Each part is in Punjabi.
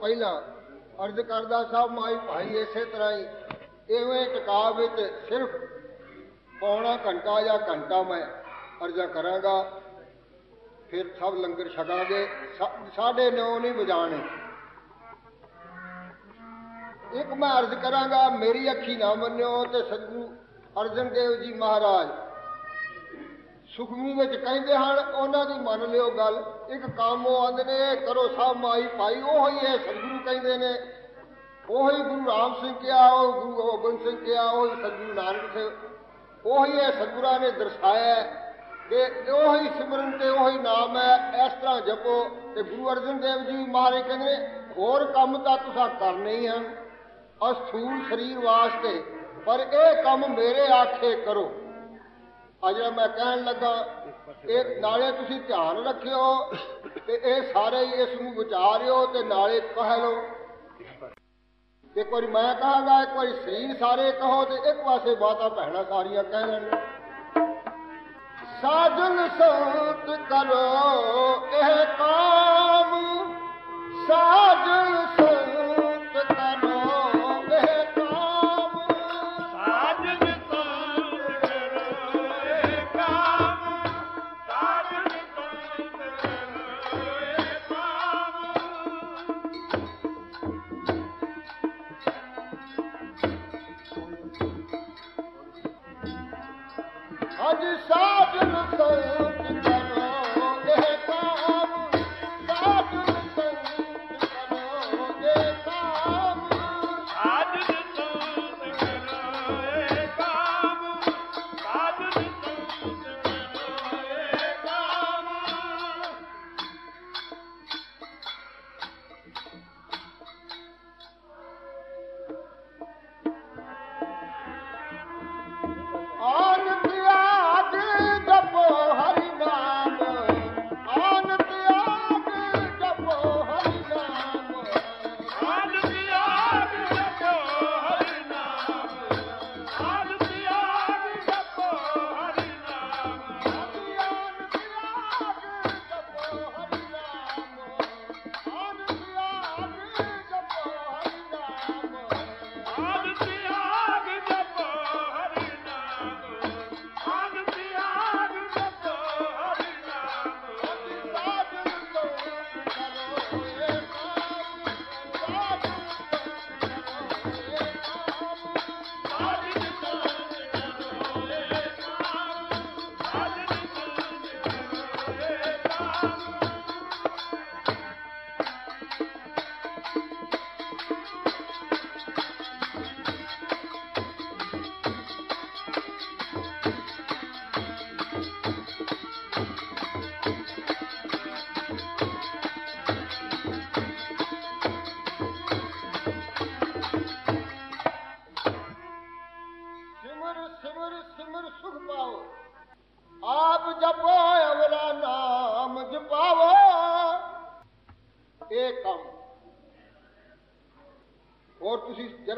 ਪਹਿਲਾਂ ਅਰਜ਼ ਕਰਦਾ ਸਭ ਮਾਈ ਭਾਈ ਇਸੇ ਤਰ੍ਹਾਂ ਹੀ, ਇਵੇਂ ਟਿਕਾ ਵਿੱਚ ਸਿਰਫ ਪੌਣਾ ਘੰਟਾ ਜਾਂ ਘੰਟਾ ਮੈਂ ਅਰਜ਼ਾ ਕਰਾਂਗਾ, ਫਿਰ ਸਭ ਲੰਗਰ ਛਕਾਂਗੇ, ਸਾ- ਸਾਢੇ ਨੌ ਨਹੀਂ ਵਜਾਣੇ। ਇੱਕ ਮੈਂ ਅਰਜ਼ ਕਰਾਂਗਾ, ਮੇਰੀ ਅੱਖੀ ਨਾ ਮੰਨਿਓ ਤੇ ਸਤਿਗੁਰੂ ਅਰਜਨ ਦੇਵ ਜੀ ਮਹਾਰਾਜ ਸੁਖਮੀ ਵਿੱਚ ਕਹਿੰਦੇ ਹਨ, ਉਹਨਾਂ ਦੀ ਮੰਨ ਲਿਓ ਗੱਲ, ਇੱਕ ਕੰਮ ਉਹ ਆਂਦੇ ਨੇ, ਕਰੋ ਸਭ ਮਾਈ ਭਾਈ, ਉਹ ਹੀ ਹੈ ਸਤਿਗੁਰੂ ਕਹਿੰਦੇ ਨੇ। ਉਹੀ ਗੁਰੂ ਰਾਮ ਸਿੰਘ ਕਿਹਾ, ਉਹ ਗੁਰੂ ਗੋਬਿੰਦ ਸਿੰਘ ਕਿਹਾ, ਉਹ ਸਤਿਗੁਰੂ ਨਾਨਕ ਸਿੰਘ, ਉਹੀ ਹੈ ਸਤਿਗੁਰਾਂ ਨੇ ਦਰਸਾਇਆ ਹੈ ਕਿ ਉਹੀ ਸਿਮਰਨ ਤੇ ਉਹੀ ਨਾਮ ਹੈ, ਇਸ ਤਰ੍ਹਾਂ ਜਪੋ ਤੇ ਗੁਰੂ ਅਰਜਨ ਦੇਵ ਜੀ ਮਹਾਰਾਜ ਕਹਿੰਦੇ ਨੇ, ਹੋਰ ਕੰਮ ਤਾਂ ਤੁਸੀਂ ਕਰਨੇ ਹੀ ਹਨ। ਅਸਥੂਲ ਸਰੀਰ ਵਾਸਤੇ, ਪਰ ਇਹ ਕੰਮ ਮੇਰੇ ਆਖੇ ਕਰੋ। ਆ ਜਿਹੜਾ ਮੈਂ ਕਹਿਣ ਲੱਗਾ, ਇਹ ਨਾਲੇ ਤੁਸੀਂ ਧਿਆਨ ਰੱਖਿਓ ਤੇ ਇਹ ਸਾਰੇ ਹੀ ਇਸ ਨੂੰ ਵਿਚਾਰਿਓ ਤੇ ਨਾਲੇ ਕਹਿ ਲਓ ਇੱਕ ਵਾਰੀ ਮੈਂ ਕਹਾਂਗਾ, ਇੱਕ ਵਾਰੀ ਸਰੀਰ ਸਾਰੇ ਕਹੋ ਤੇ ਇੱਕ ਪਾਸੇ ਬਾਤਾਂ ਭੈਣਾਂ ਸਾਰੀਆਂ ਕਹਿ ਲੈਣ। ਸਾਜਨ ਸੰਤ ਕਰੋ ਇਹ ਕਾਮ, ਸਾਜਨ ਸੰਤ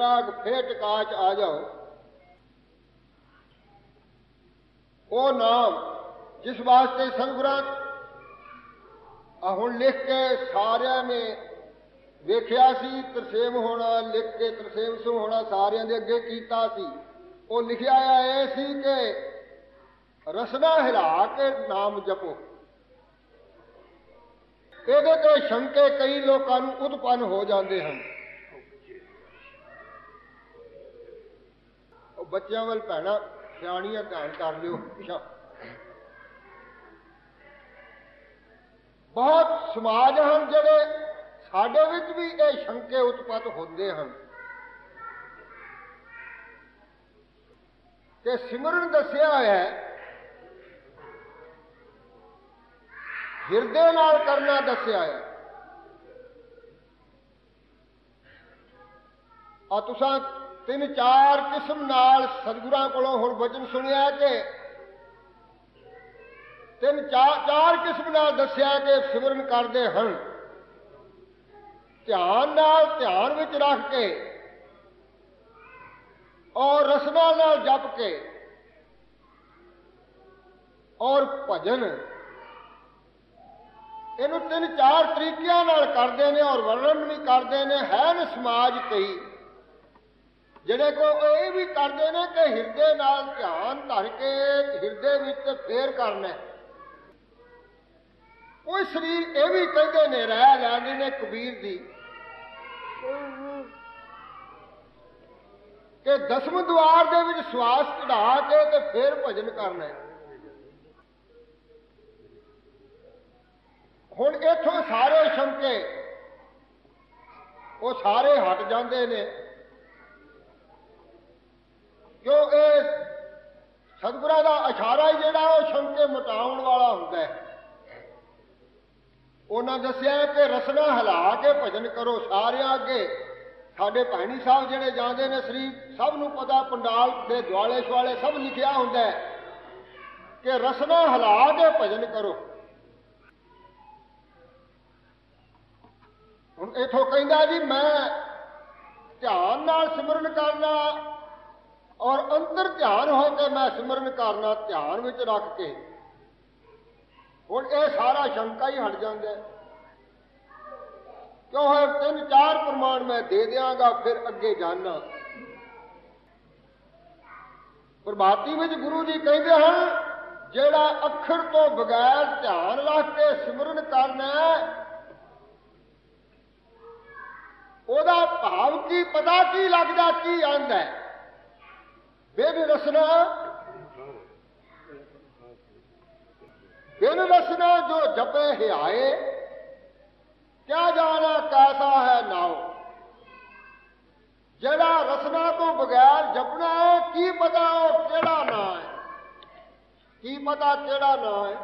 ਤੁਸੀਂ ਜਰਾ ਫੇਰ ਟਿਕਾ ਚ ਆ ਜਾਓ। ਉਹ ਨਾਮ ਜਿਸ ਵਾਸਤੇ ਸਤਿਗੁਰਾਂ ਆ ਹੁਣ ਲਿਖ ਕੇ ਸਾਰਿਆਂ ਨੇ ਵੇਖਿਆ ਸੀ, ਤਰਸੇਮ ਹੋਣਾ, ਲਿਖ ਕੇ ਤਰਸੇਮ ਸਿੰਘ ਹੋਣਾ ਸਾਰਿਆਂ ਦੇ ਅੱਗੇ ਕੀਤਾ ਸੀ। ਉਹ ਲਿਖਿਆ ਆ ਇਹ ਸੀ ਕਿ ਰਸਨਾ ਹਿਲਾ ਕੇ ਨਾਮ ਜਪੋ। ਇਹਦੇ ਤੇ ਸ਼ੰਕੇ ਕਈ ਲੋਕਾਂ ਨੂੰ ਉਤਪੰਨ ਹੋ ਜਾਂਦੇ ਹਨ ਉਹ ਬੱਚਿਆਂ ਵੱਲ ਭੈਣਾ, ਸਿਆਣੀਆਂ ਧਿਆਨ ਕਰ ਲਿਓ ਪਿਛਾ ਬਹੁਤ ਸਮਾਜ ਹਨ ਜਿਹੜੇ ਸਾਡੇ ਵਿੱਚ ਵੀ ਇਹ ਸ਼ੰਕੇ ਉਤਪਤ ਹੁੰਦੇ ਹਨ। ਕਿ ਸਿਮਰਨ ਦੱਸਿਆ ਹੋਇਆ ਹੈ, ਹਿਰਦੇ ਨਾਲ ਕਰਨਾ ਦੱਸਿਆ ਹੈ। ਆ ਤੁਸਾਂ ਤਿੰਨ ਚਾਰ ਕਿਸਮ ਨਾਲ ਸਤਿਗੁਰਾਂ ਕੋਲੋਂ ਹੁਣ ਵਚਨ ਸੁਣਿਆ ਕਿ ਤਿੰਨ ਚਾਰ ਚਾਰ ਕਿਸਮ ਨਾਲ ਦੱਸਿਆ ਕਿ ਸਿਮਰਨ ਕਰਦੇ ਹਨ। ਧਿਆਨ ਨਾਲ, ਧਿਆਨ ਵਿੱਚ ਰੱਖ ਕੇ ਔਰ ਰਸਨਾ ਨਾਲ ਜਪ ਕੇ ਔਰ ਭਜਨ। ਇਹਨੂੰ ਤਿੰਨ ਚਾਰ ਤਰੀਕਿਆਂ ਨਾਲ ਕਰਦੇ ਨੇ ਔਰ ਵਰਣਨ ਵੀ ਕਰਦੇ ਨੇ। ਹੈ ਨ ਸਮਾਜ ਕਈ ਜਿਹੜੇ ਕੋ ਇਹ ਵੀ ਕਰਦੇ ਨੇ ਕਿ ਹਿਰਦੇ ਨਾਲ ਧਿਆਨ ਧਰ ਕੇ ਹਿਰਦੇ ਵਿੱਚ ਫੇਰ ਕਰਨਾ ਕੋਈ ਸਰੀਰ ਇਹ ਵੀ ਕਹਿੰਦੇ ਨੇ, ਰਹਿ ਲੈਂਦੇ ਨੇ ਕਬੀਰ ਦੀ ਕਿ ਦਸਮ ਦੁਆਰ ਦੇ ਵਿੱਚ ਸਵਾਸ ਚੜਾ ਕੇ ਤੇ ਫੇਰ ਭਜਨ ਕਰਨਾ ਹੁਣ ਇੱਥੋਂ ਸਾਰੇ ਸ਼ੰਕੇ ਉਹ ਸਾਰੇ ਹਟ ਜਾਂਦੇ ਨੇ। ਕਿਉਂ ਇਹ ਸਤਿਗੁਰਾਂ ਦਾ ਇਸ਼ਾਰਾ ਹੀ ਜਿਹੜਾ ਉਹ ਸ਼ੰਕੇ ਮਿਟਾਉਣ ਵਾਲਾ ਹੁੰਦਾ ਹੈ। ਉਹਨਾਂ ਦੱਸਿਆ ਕਿ ਰਸਨਾ ਹਿਲਾ ਕੇ ਭਜਨ ਕਰੋ ਸਾਰਿਆਂ ਅੱਗੇ। ਸਾਡੇ ਭੈਣੀ ਸਾਹਿਬ ਜਿਹੜੇ ਜਾਂਦੇ ਨੇ, ਸ੍ਰੀ ਸਭ ਨੂੰ ਪਤਾ, ਪੰਡਾਲ ਦੇ ਦੁਆਲੇ ਸ਼ਵਾਲੇ ਸਭ ਲਿਖਿਆ ਹੁੰਦਾ ਹੈ ਕਿ ਰਸਨਾ ਹਿਲਾ ਕੇ ਭਜਨ ਕਰੋ। ਹੁਣ ਇਥੋਂ ਕਹਿੰਦਾ ਜੀ, ਮੈਂ ਧਿਆਨ ਨਾਲ ਸਿਮਰਨ ਕਰਨਾ ਔਰ ਅੰਦਰ ਧਿਆਨ ਹੋ ਕੇ ਮੈਂ ਸਿਮਰਨ ਕਰਨਾ ਧਿਆਨ ਵਿੱਚ ਰੱਖ ਕੇ, ਹੁਣ ਇਹ ਸਾਰਾ ਸ਼ੰਕਾ ਹੀ ਹਟ ਜਾਂਦਾ ਕਿਉਂ ਹੈ ਤਿੰਨ ਚਾਰ ਪ੍ਰਮਾਣ ਮੈਂ ਦੇ ਦਿਆਂਗਾ, ਫਿਰ ਅੱਗੇ ਜਾਣਾ ਪ੍ਰਭਾਤੀ ਵਿੱਚ ਗੁਰੂ ਜੀ ਕਹਿੰਦੇ ਹਨ, ਜਿਹੜਾ ਅੱਖਰ ਤੋਂ ਬਗੈਰ ਧਿਆਨ ਰੱਖ ਕੇ ਸਿਮਰਨ ਕਰਨਾ ਉਹਦਾ ਭਾਵ ਕੀ, ਪਤਾ ਕੀ ਲੱਗਦਾ, ਕੀ ਆਂਦਾ ਹੈ? ਬਿਨ ਰਸਨਾ ਬਿਨ ਰਸਨਾ ਜੋ ਜਪੇ ਹਿਆਏ ਕਿਆ ਜਾਣਾ ਕੈਸਾ ਹੈ ਨਾਉ ਜਿਹੜਾ ਰਸਨਾ ਤੋਂ ਬਗੈਰ ਜਪਣਾ ਹੈ ਕੀ ਪਤਾ ਉਹ ਕਿਹੜਾ ਨਾਂ ਹੈ ਕੀ ਪਤਾ ਕਿਹੜਾ ਨਾਂ ਹੈ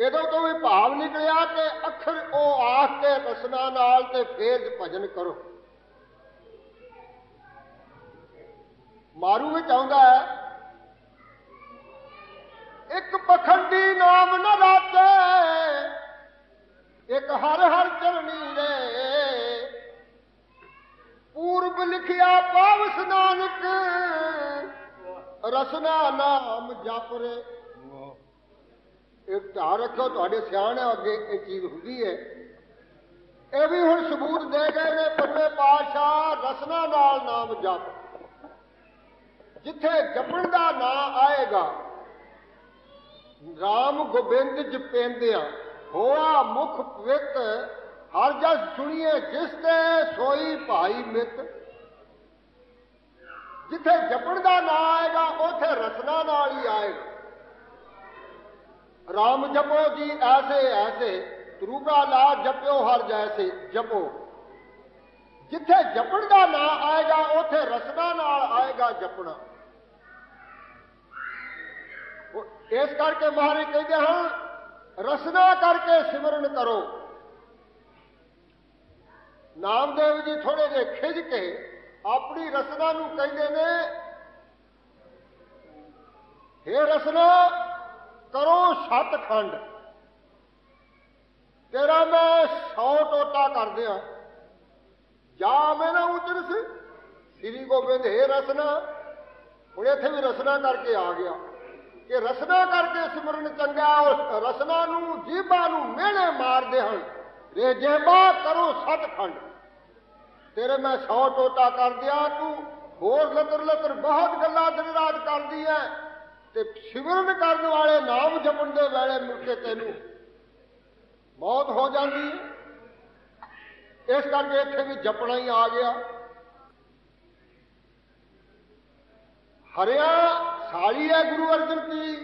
ਇਹਦੋਂ ਤੋਂ ਵੀ ਭਾਵ ਨਿਕਲਿਆ ਕਿ ਅੱਖਰ ਉਹ ਆਖ ਕੇ ਰਸਨਾ ਨਾਲ ਤੇ ਫੇਰ ਭਜਨ ਕਰੋ ਮਾਰੂ ਵਿੱਚ ਆਉਂਦਾ ਹੈ। ਇੱਕ ਪਖੰਡੀ ਨਾਮ ਨਾ ਰਾਤੇ ਇੱਕ ਹਰ ਹਰ ਚਰਣੀ ਰੇ। ਪੂਰਬ ਲਿਖਿਆ ਪਾਵਸ ਨਾਨਕ, ਰਸਨਾ ਨਾਮ ਜਪ ਰੇ। ਇਹ ਧਿਆਨ ਰੱਖੋ ਤੁਹਾਡੇ ਸਿਆਣੇ ਅੱਗੇ ਇਹ ਚੀਜ਼ ਹੁੰਦੀ ਹੈ। ਇਹ ਵੀ ਹੁਣ ਸਬੂਤ ਦੇ ਗਏ ਨੇ ਪੰਜਵੇਂ ਪਾਤਸ਼ਾਹ ਰਸਨਾ ਨਾਲ ਨਾਮ ਜਪ। ਜਿੱਥੇ ਜਪਣ ਦਾ ਨਾਂ ਆਏਗਾ, ਰਾਮ ਗੋਬਿੰਦ ਜਪੇਂਦਿਆ ਹੋਆ ਮੁਖ ਪਵਿੱਤ, ਹਰ ਜਸ ਸੁਣੀਏ ਜਿਸ ਤੇ ਸੋਈ ਭਾਈ ਮਿੱਤ। ਜਿੱਥੇ ਜਪਣ ਦਾ ਨਾਂ ਆਏਗਾ, ਉਥੇ ਰਸਨਾ ਨਾਲ ਹੀ ਆਏਗਾ। ਰਾਮ ਜਪੋ ਜੀ ਐਸੇ ਐਸੇ ਤਰੂਗਾ ਲਾ ਜਪਿਓ ਹਰ ਜੈਸੇ ਜਪੋ। ਜਿੱਥੇ ਜਪਣ ਦਾ ਨਾਂ ਆਏਗਾ, ਉਥੇ ਰਸਨਾ ਨਾਲ ਆਏਗਾ ਜਪਣਾ। ਇਸ ਕਰਕੇ ਮਹਾਰਾਜ ਕਹਿੰਦੇ ਹਨ, ਰਸਨਾ ਕਰਕੇ ਸਿਮਰਨ ਕਰੋ। ਨਾਮਦੇਵ ਜੀ ਥੋੜੇ ਜਿਹੇ ਖਿੱਚ ਕੇ ਆਪਣੀ ਰਸਨਾ ਨੂੰ ਕਹਿੰਦੇ ਨੇ हे ਰਸਨਾ, ਕਰੋ ਸਤਖੰਡ। ਤੇਰਾ ਮੈਂ 100 ਟੋਟਾ ਕਰ ਦਿਆਂ। ਜਾ ਮੈਂ ਨਾ ਉਚਰਸ ਸ੍ਰੀ ਗੋਬਿੰਦ, ਹੈ ਰਸਨਾ, ਹੁਣ ਇੱਥੇ ਵੀ ਰਸਨਾ ਕਰਕੇ ਆ ਗਿਆ। ਕਿ ਰਸਨਾ ਕਰਕੇ ਸਿਮਰਨ ਚੰਗਾ ਔਰ ਰਸਨਾ ਨੂੰ ਜੀਬਾਂ ਨੂੰ ਮਿਹਣੇ ਮਾਰਦੇ ਹਨ। ਰੇ ਜੇਬਾ ਕਰੋ ਸਤਖੰਡ। ਤੇਰੇ ਮੈਂ 100 ਟੋਟਾ ਕਰ ਦਿਆਂ, ਤੂੰ ਹੋਰ ਲਤਰ ਲਤਰ ਬਹੁਤ ਗੱਲਾਂ ਦਿਨ ਰਾਤ ਕਰਦੀ ਐ ਤੇ ਸਿਮਰਨ ਕਰਨ ਵਾਲੇ ਨਾਮ ਜਪਣ ਦੇ ਵੇਲੇ ਮੁੜ ਕੇ ਤੈਨੂੰ ਮੌਤ ਹੋ ਜਾਂਦੀ ਇਸ ਕਰਕੇ ਇੱਥੇ ਵੀ ਜਪਣਾ ਹੀ ਆ ਗਿਆ। ਹਰਿਆ ਸਾਲੀ ਹੈ ਗੁਰੂ ਅਰਜਨ ਕੀ?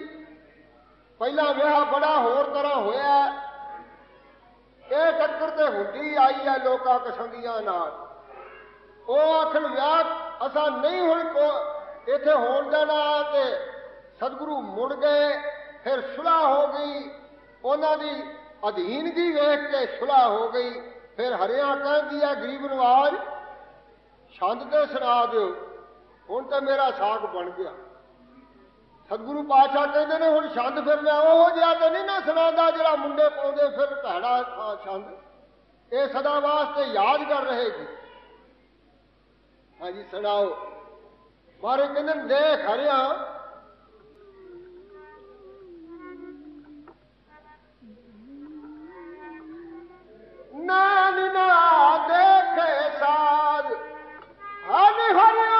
ਪਹਿਲਾ ਵਿਆਹ ਬੜਾ ਹੋਰ ਤਰ੍ਹਾਂ ਹੋਇਆ। ਇਹ ਟੱਕਰ ਤੇ ਹੁੰਦੀ ਆਈ ਹੈ ਲੋਕਾਂ ਕਸੰਗੀਆਂ ਨਾਲ। ਉਹ ਆਖਣ, ਵਿਆਹ ਅਸਾਂ ਨਹੀਂ ਹੁਣ ਕੋ ਇੱਥੇ ਹੋਣ ਦੇਣਾ ਤੇ ਸਤਿਗੁਰੂ ਮੁੜ ਗਏ, ਫਿਰ ਸੁਲਾਹ ਹੋ ਗਈ। ਉਹਨਾਂ ਦੀ ਅਧੀਨਗੀ ਵੇਖ ਕੇ ਸੁਲਾਹ ਹੋ ਗਈ। ਫਿਰ ਹਰਿਆ ਕਹਿੰਦੀ ਹੈ, ਗਰੀਬ ਨਵਾਜ ਛੰਦ ਤੇ ਸੁਣਾ ਦਿਓ। ਹੁਣ ਤੇ ਮੇਰਾ ਸਾਖ ਬਣ ਗਿਆ। ਸਤਿਗੁਰੂ ਪਾਤਸ਼ਾਹ ਕਹਿੰਦੇ ਨੇ, ਹੁਣ ਛੰਦ ਫਿਰ ਮੈਂ ਉਹ ਜਿਹਾ ਤੇ ਨਹੀਂ ਨਾ ਸੁਣਾਉਂਦਾ ਜਿਹੜਾ ਮੁੰਡੇ ਪਾਉਂਦੇ ਫਿਰ ਭੈੜਾ ਛੰਦ। ਇਹ ਸਦਾ ਵਾਸਤੇ ਯਾਦ ਯਾਦਗਾਰ ਰਹੇਗੀ। ਹਾਂਜੀ, ਸੁਣਾਓ। ਮਾਰੇ ਕਹਿੰਦੇ, ਦੇਖ ਹਰਿਆ। ਨਾਨ ਦੇਖੇ ਸਾਧ ਹਨ ਹਰਿਆ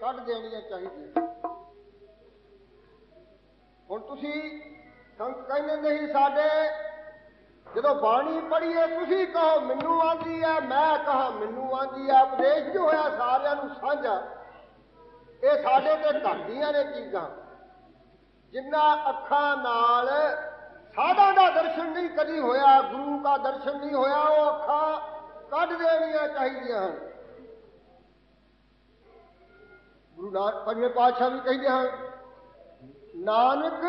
ਕੱਢ ਦੇਣੀਆਂ ਚਾਹੀਦੀਆਂ। ਹੁਣ ਤੁਸੀਂ ਸੰਤ ਕਹਿੰਦੇ ਨਹੀਂ ਸਾਡੇ, ਜਦੋਂ ਬਾਣੀ ਪੜ੍ਹੀਏ ਤੁਸੀਂ ਕਹੋ, ਮੈਨੂੰ ਆਂਦੀ ਹੈ ਮੈਂ ਕਹਾ, ਮੈਨੂੰ ਆਂਦੀ ਹੈ ਉਪਦੇਸ਼ ਜੋ ਹੋਇਆ? ਸਾਰਿਆਂ ਨੂੰ ਸਾਂਝਾ ਇਹ ਸਾਡੇ ਤੇ ਘਟਦੀਆਂ ਨੇ ਚੀਜ਼ਾਂ। ਜਿੰਨਾ ਅੱਖਾਂ ਨਾਲ ਸਾਧਾਂ ਦਾ ਦਰਸ਼ਨ ਨਹੀਂ ਕਦੀ ਹੋਇਆ, ਗੁਰੂ ਦਾ ਦਰਸ਼ਨ ਨਹੀਂ ਹੋਇਆ, ਉਹ ਅੱਖਾਂ ਕੱਢ ਦੇਣੀਆਂ ਚਾਹੀਦੀਆਂ ਹਨ। ਗੁਰੂ ਨਾਨਕ ਪੰਜਵੇਂ ਪਾਤਸ਼ਾਹ ਵੀ ਕਹਿੰਦੇ ਹਨ ਨਾਨਕ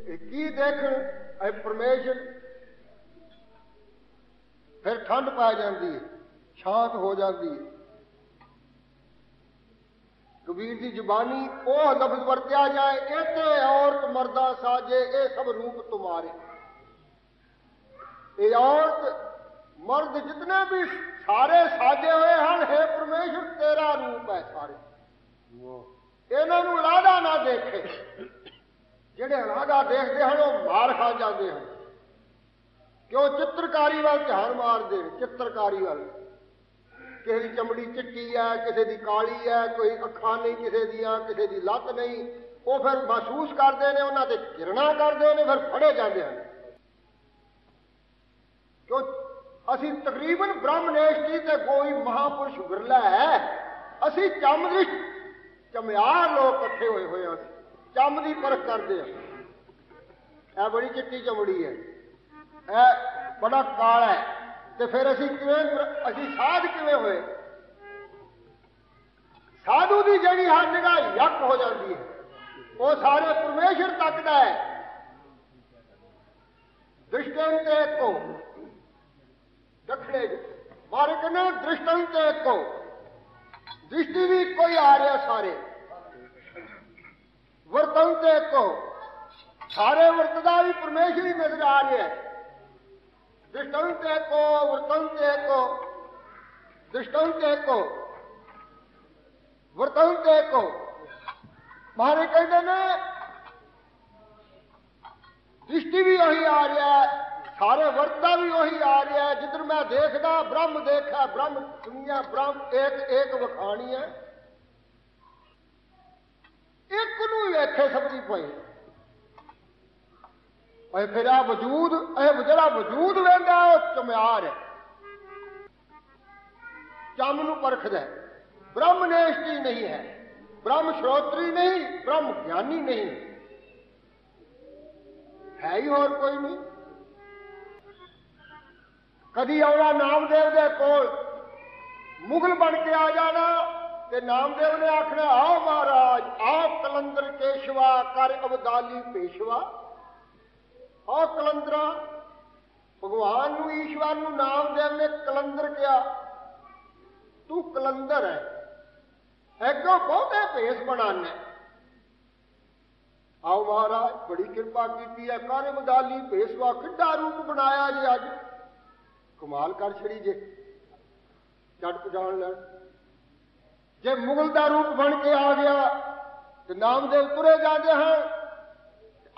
ਇਹ ਕੀ ਦੇਖਣ ਇਹ ਪਰਮੇਸ਼ਰ ਫਿਰ ਠੰਡ ਪੈ ਜਾਂਦੀ ਹੈ ਸ਼ਾਂਤ ਹੋ ਜਾਂਦੀ ਹੈ ਕਬੀਰ ਦੀ ਜ਼ੁਬਾਨੀ ਉਹ ਲਫ਼ਜ਼ ਵਰਤਿਆ ਜਾਏ ਇਤੇ ਔਰਤ ਮਰਦਾ ਸਾਜੇ ਇਹ ਸਭ ਰੂਪ ਤੁਮਾਰੇ ਇਹ ਔਰਤ ਮਰਦ ਜਿਤਨੇ ਵੀ ਸਾਰੇ ਸਾਜੇ ਹੋਏ ਹਨ, ਹੈ ਪਰਮੇਸ਼ਰ, ਤੇਰਾ ਰੂਪ ਹੈ ਸਾਰੇ। ਇਹਨਾਂ ਨੂੰ ਲਾਦਾ ਨਾ ਦੇਖੇ। ਜਿਹੜੇ ਲਾਦਾ ਦੇਖਦੇ ਹਨ, ਉਹ ਮਾਰ ਖਾ ਜਾਂਦੇ ਹਨ। ਕਿਉਂ? ਚਿੱਤਰਕਾਰੀ ਵੱਲ ਧਿਆਨ ਮਾਰਦੇ ਚਿੱਤਰਕਾਰੀ ਵੱਲ। ਕਿਸੇ ਦੀ ਚਮੜੀ ਚਿੱਟੀ ਹੈ, ਕਿਸੇ ਦੀ ਕਾਲੀ ਹੈ, ਕੋਈ ਅੱਖਾਂ ਨਹੀਂ ਕਿਸੇ ਦੀਆਂ, ਕਿਸੇ ਦੀ ਲੱਤ ਨਹੀਂ। ਉਹ ਫਿਰ ਮਹਿਸੂਸ ਕਰਦੇ ਨੇ, ਉਹਨਾਂ ਤੇ ਕਿਰਣਾ ਕਰਦੇ ਨੇ, ਫਿਰ ਫੜੇ ਜਾਂਦੇ ਹਨ। ਕਿਉਂ? ਅਸੀਂ ਤਕਰੀਬਨ ਬ੍ਰਹਮਨੇਸ਼ਟੀ ਤੇ ਕੋਈ ਮਹਾਪੁਰਸ਼ ਵਿਰਲਾ ਹੈ। ਅਸੀਂ ਚਮਦ੍ਰਿਸ਼ ਚਮਿਆਰ ਲੋਕ ਇਕੱਠੇ ਹੋਏ ਹੋਏ ਹਾਂ। ਚੰਮ ਦੀ ਪਰਖ ਕਰਦੇ ਹਾਂ। ਇਹ ਬੜੀ ਚਿੱਟੀ ਚਮੜੀ ਹੈ। ਇਹ ਬੜਾ ਕਾਲਾ ਹੈ। ਤੇ ਫਿਰ ਅਸੀਂ ਕਿਵੇਂ ਅਸੀਂ ਸਾਧ ਕਿਵੇਂ ਹੋਏ? ਸਾਧੂ ਦੀ ਜਿਹੜੀ ਹਰ ਨਿਗਾਹ ਯੱਕ ਹੋ ਜਾਂਦੀ ਹੈ। ਉਹ ਸਾਰੇ ਪਰਮੇਸ਼ਰ ਤੱਕਦਾ ਹੈ। ਦ੍ਰਿਸ਼ਟੰਤ ਤੇ ਦਖੜੇ ਮਾਰੇ ਕਹਿੰਦੇ ਦ੍ਰਿਸ਼ਟੰਤ ਏਕੋ ਦ੍ਰਿਸ਼ਟੀ ਵੀ ਕੋਈ ਆ ਰਿਹਾ ਸਾਰੇ ਵਰਤੰਤ ਏਕੋ ਸਾਰੇ ਵਰਤਦਾ ਵੀ ਪਰਮੇਸ਼ਰ ਹੀ ਨਜ਼ਰ ਆ ਰਿਹਾ ਹੈ ਦ੍ਰਿਸ਼ਟੰਤ ਏਕੋ ਵਰਤੰਤ ਏਕੋ ਦ੍ਰਿਸ਼ਟੰਤ ਏਕੋ ਵਰਤੰਤ ਏਕੋ ਮਾਰੇ ਕਹਿੰਦੇ ਨੇ ਸਾਰੇ ਵਰਤਦਾ ਵੀ ਉਹੀ ਆ ਰਿਹਾ ਜਿੱਧਰ ਮੈਂ ਦੇਖਦਾ, ਬ੍ਰਹਮ ਦੇਖਾ ਬ੍ਰਹਮ ਦੁਨੀਆ, ਬ੍ਰਹਮ ਇੱਕ ਇੱਕ ਵਖਾਣੀ ਹੈ। ਇੱਕ ਨੂੰ ਵੇਖੇ ਸਮਝੀ ਪਈ। ਓਏ ਫਿਰ ਆ ਵਜੂਦ, ਇਹ ਜਿਹੜਾ ਵਜੂਦ ਵੇਂਦਾ ਉਹ ਚਮਿਆਰ ਹੈ। ਚਮ ਨੂੰ ਪਰਖਦਾ ਬ੍ਰਹਮ ਨੇਸ਼ਟੀ ਨਹੀਂ ਹੈ। ਬ੍ਰਹਮ ਸ਼ਰੋਤਰੀ ਨਹੀਂ, ਬ੍ਰਹਮ ਗਿਆਨੀ ਨਹੀਂ। ਹੈ ਹੀ ਹੋਰ ਕੋਈ ਨਹੀਂ। ਕਦੀ ਆਉਣਾ ਨਾਮਦੇਵ ਦੇ ਕੋਲ। ਮੁਗਲ ਬਣ ਕੇ ਆ ਜਾਣਾ ਤੇ ਨਾਮਦੇਵ ਨੇ ਆਖਣਾ, ਆਓ ਮਹਾਰਾਜ ਆਓ ਕਲੰਦਰ ਕੇਸ਼ਵਾ ਕਰ ਅਬਦਾਲੀ ਪੇਸ਼ਵਾ। ਆਓ ਕਲੰਦਰਾ, ਭਗਵਾਨ ਨੂੰ, ਈਸ਼ਵਰ ਨੂੰ ਨਾਮਦੇਵ ਨੇ ਕਲੰਦਰ ਕਿਹਾ। ਤੂੰ ਕਲੰਦਰ ਹੈ। ਅੱਗੋਂ ਬਹੁਤੇ ਭੇਸ ਬਣਾਣਾ ਆਓ ਮਹਾਰਾਜ, ਬੜੀ ਕਿਰਪਾ ਕੀਤੀ ਹੈ, ਕਰ ਅਬਦਾਲੀ ਪੇਸ਼ਵਾ ਕਿੱਡਾ ਰੂਪ ਬਣਾਇਆ ਜੀ ਅੱਜ। ਕਮਾਲ ਕਰ ਛੜੀ ਜੇ। ਛੱਡ ਪਛਾਣ ਲੈਣ ਜੇ ਮੁਗਲ ਦਾ ਰੂਪ ਬਣ ਕੇ ਆ ਗਿਆ ਤੇ ਨਾਮਦੇਵ ਤੁਰੇ ਜਾਂਦੇ ਹਨ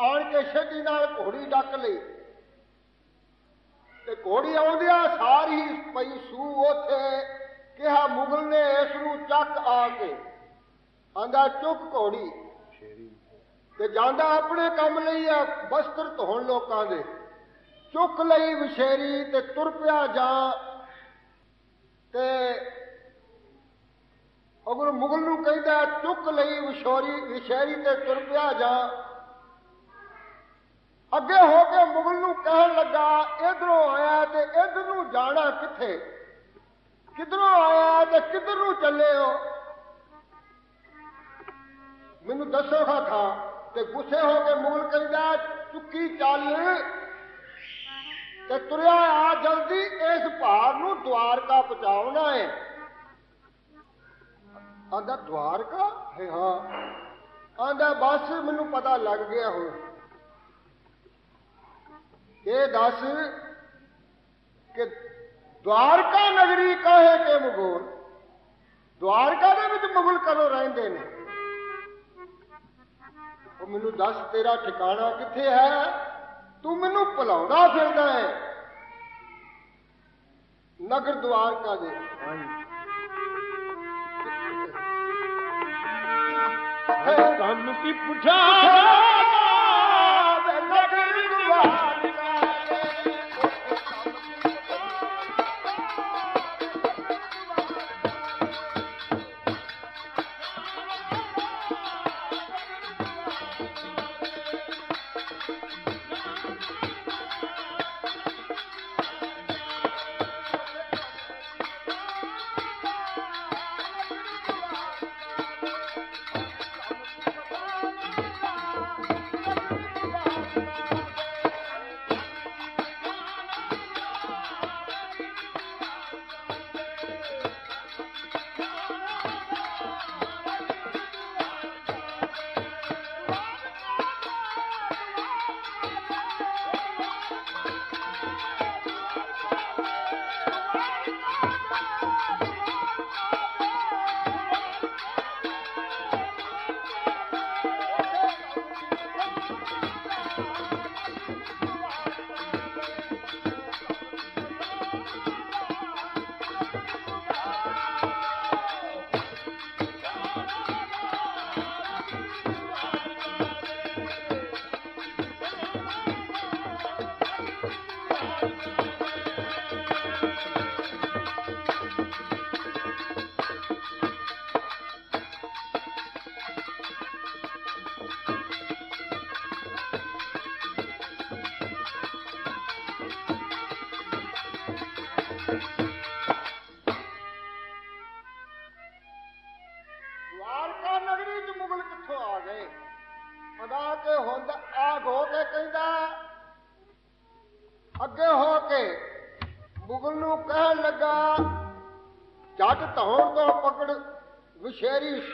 ਆਣ ਕੇ ਛੇਤੀ ਨਾਲ ਘੋੜੀ ਡੱਕ ਲਈ। ਤੇ ਘੋੜੀ ਆਉਂਦਿਆਂ ਸਾਰੀ ਪਈ ਸੂ ਉਥੇ ਕਿਹਾ ਮੁਗਲ ਨੇ ਇਸ ਨੂੰ ਚੱਕ ਆ ਕੇ। ਆਂਦਾ ਚੁੱਕ ਘੋੜੀ। ਤੇ ਜਾਂਦਾ ਆਪਣੇ ਕੰਮ ਲਈ ਆ ਬਸਤਰ ਧੋਣ ਲੋਕਾਂ ਦੇ। ਚੁੱਕ ਲਈ ਵਿਸ਼ੇਰੀ ਤੇ ਤੁਰ ਪਿਆ ਜਾ ਤੇ ਅਗਰ ਮੁਗਲ ਨੂੰ ਕਹਿੰਦਾ, ਚੁੱਕ ਲਈ ਵਿਸ਼ੋਰੀ, ਵਿਸ਼ੇਰੀ ਤੇ ਤੁਰ ਪਿਆ ਜਾ। ਅੱਗੇ ਹੋ ਕੇ ਮੁਗਲ ਨੂੰ ਕਹਿਣ ਲੱਗਾ, ਇਧਰੋਂ ਆਇਆ ਤੇ ਇਧਰ ਨੂੰ ਜਾਣਾ ਕਿੱਥੇ? ਕਿਧਰੋਂ ਆਇਆ ਤੇ ਕਿੱਧਰ ਨੂੰ ਚੱਲੇ ਹੋ ਮੈਨੂੰ ਦੱਸੋ ਖਾਖਾ ਤੇ ਗੁੱਸੇ ਹੋ ਕੇ ਮੁਗਲ ਕਹਿੰਦਾ, ਚੁੱਕੀ ਚੱਲ। ਤੇ ਤੁਰਿਆ ਆ ਜਲਦੀ ਇਸ ਭਾਰ ਨੂੰ ਦਵਾਰਕਾ ਪਹੁੰਚਾਉਣਾ ਹੈ। ਆਂਦਾ, ਦਵਾਰਕਾ? ਹੈ ਹਾਂ। ਆਂਦਾ, ਬਸ ਮੈਨੂੰ ਪਤਾ ਲੱਗ ਗਿਆ ਹੁਣ। ਇਹ ਦੱਸ ਕਿ ਦਵਾਰਕਾ ਨਗਰੀ ਕਹੇ ਕੇ ਮੁਗਲ? ਦਵਾਰਕਾ ਦੇ ਵਿੱਚ ਮੁਗਲ ਕਦੋਂ ਰਹਿੰਦੇ ਨੇ? ਉਹ ਮੈਨੂੰ ਦੱਸ, ਤੇਰਾ ਠਿਕਾਣਾ ਕਿੱਥੇ ਹੈ? ਤੂੰ ਮੈਨੂੰ ਭੁਲਾਉਂਦਾ ਫਿਰਦਾ ਹੈ ਨਗਰ ਦਵਾਰਕਾ ਦੇ। ਕੰਨ ਕੀ ਪੁੱਛਾ ਨਗਰ ਦੁਆਰਿਕਾ।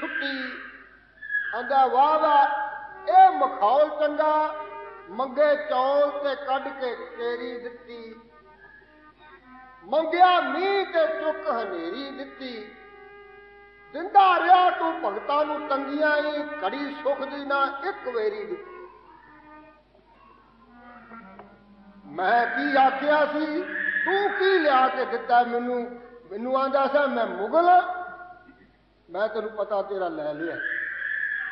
ਛੁੱਟੀ ਆਂਦਾ, ਵਾਹ ਵਾਹ, ਇਹ ਮਖੌਲ ਚੰਗਾ। ਮੰਗੇ ਚੌਲ ਤੇ ਕੱਢ ਕੇ ਕੇਰੀ ਦਿੱਤੀ। ਮੰਗਿਆ ਮੀਂਹ ਤੇ ਚੁੱਕ ਹਨੇਰੀ ਦਿੱਤੀ। ਦਿੰਦਾ ਰਿਹਾ ਤੂੰ ਭਗਤਾਂ ਨੂੰ ਤੰਗੀਆਂ ਈ ਘੜੀ ਸੁਖ ਦੀ ਨਾ ਇੱਕ ਵੇਰੀ ਦਿੱਤੀ। ਮੈਂ ਕੀ ਆਖਿਆ ਸੀ? ਤੂੰ ਕੀ ਲਿਆ ਕੇ ਦਿੱਤਾ ਮੈਨੂੰ? ਮੈਨੂੰ ਆਂਦਾ, ਸੀ, ਮੈਂ ਮੁਗਲ ਮੈਂ ਤੈਨੂੰ ਪਤਾ ਤੇਰਾ ਲੈ ਲਿਆ।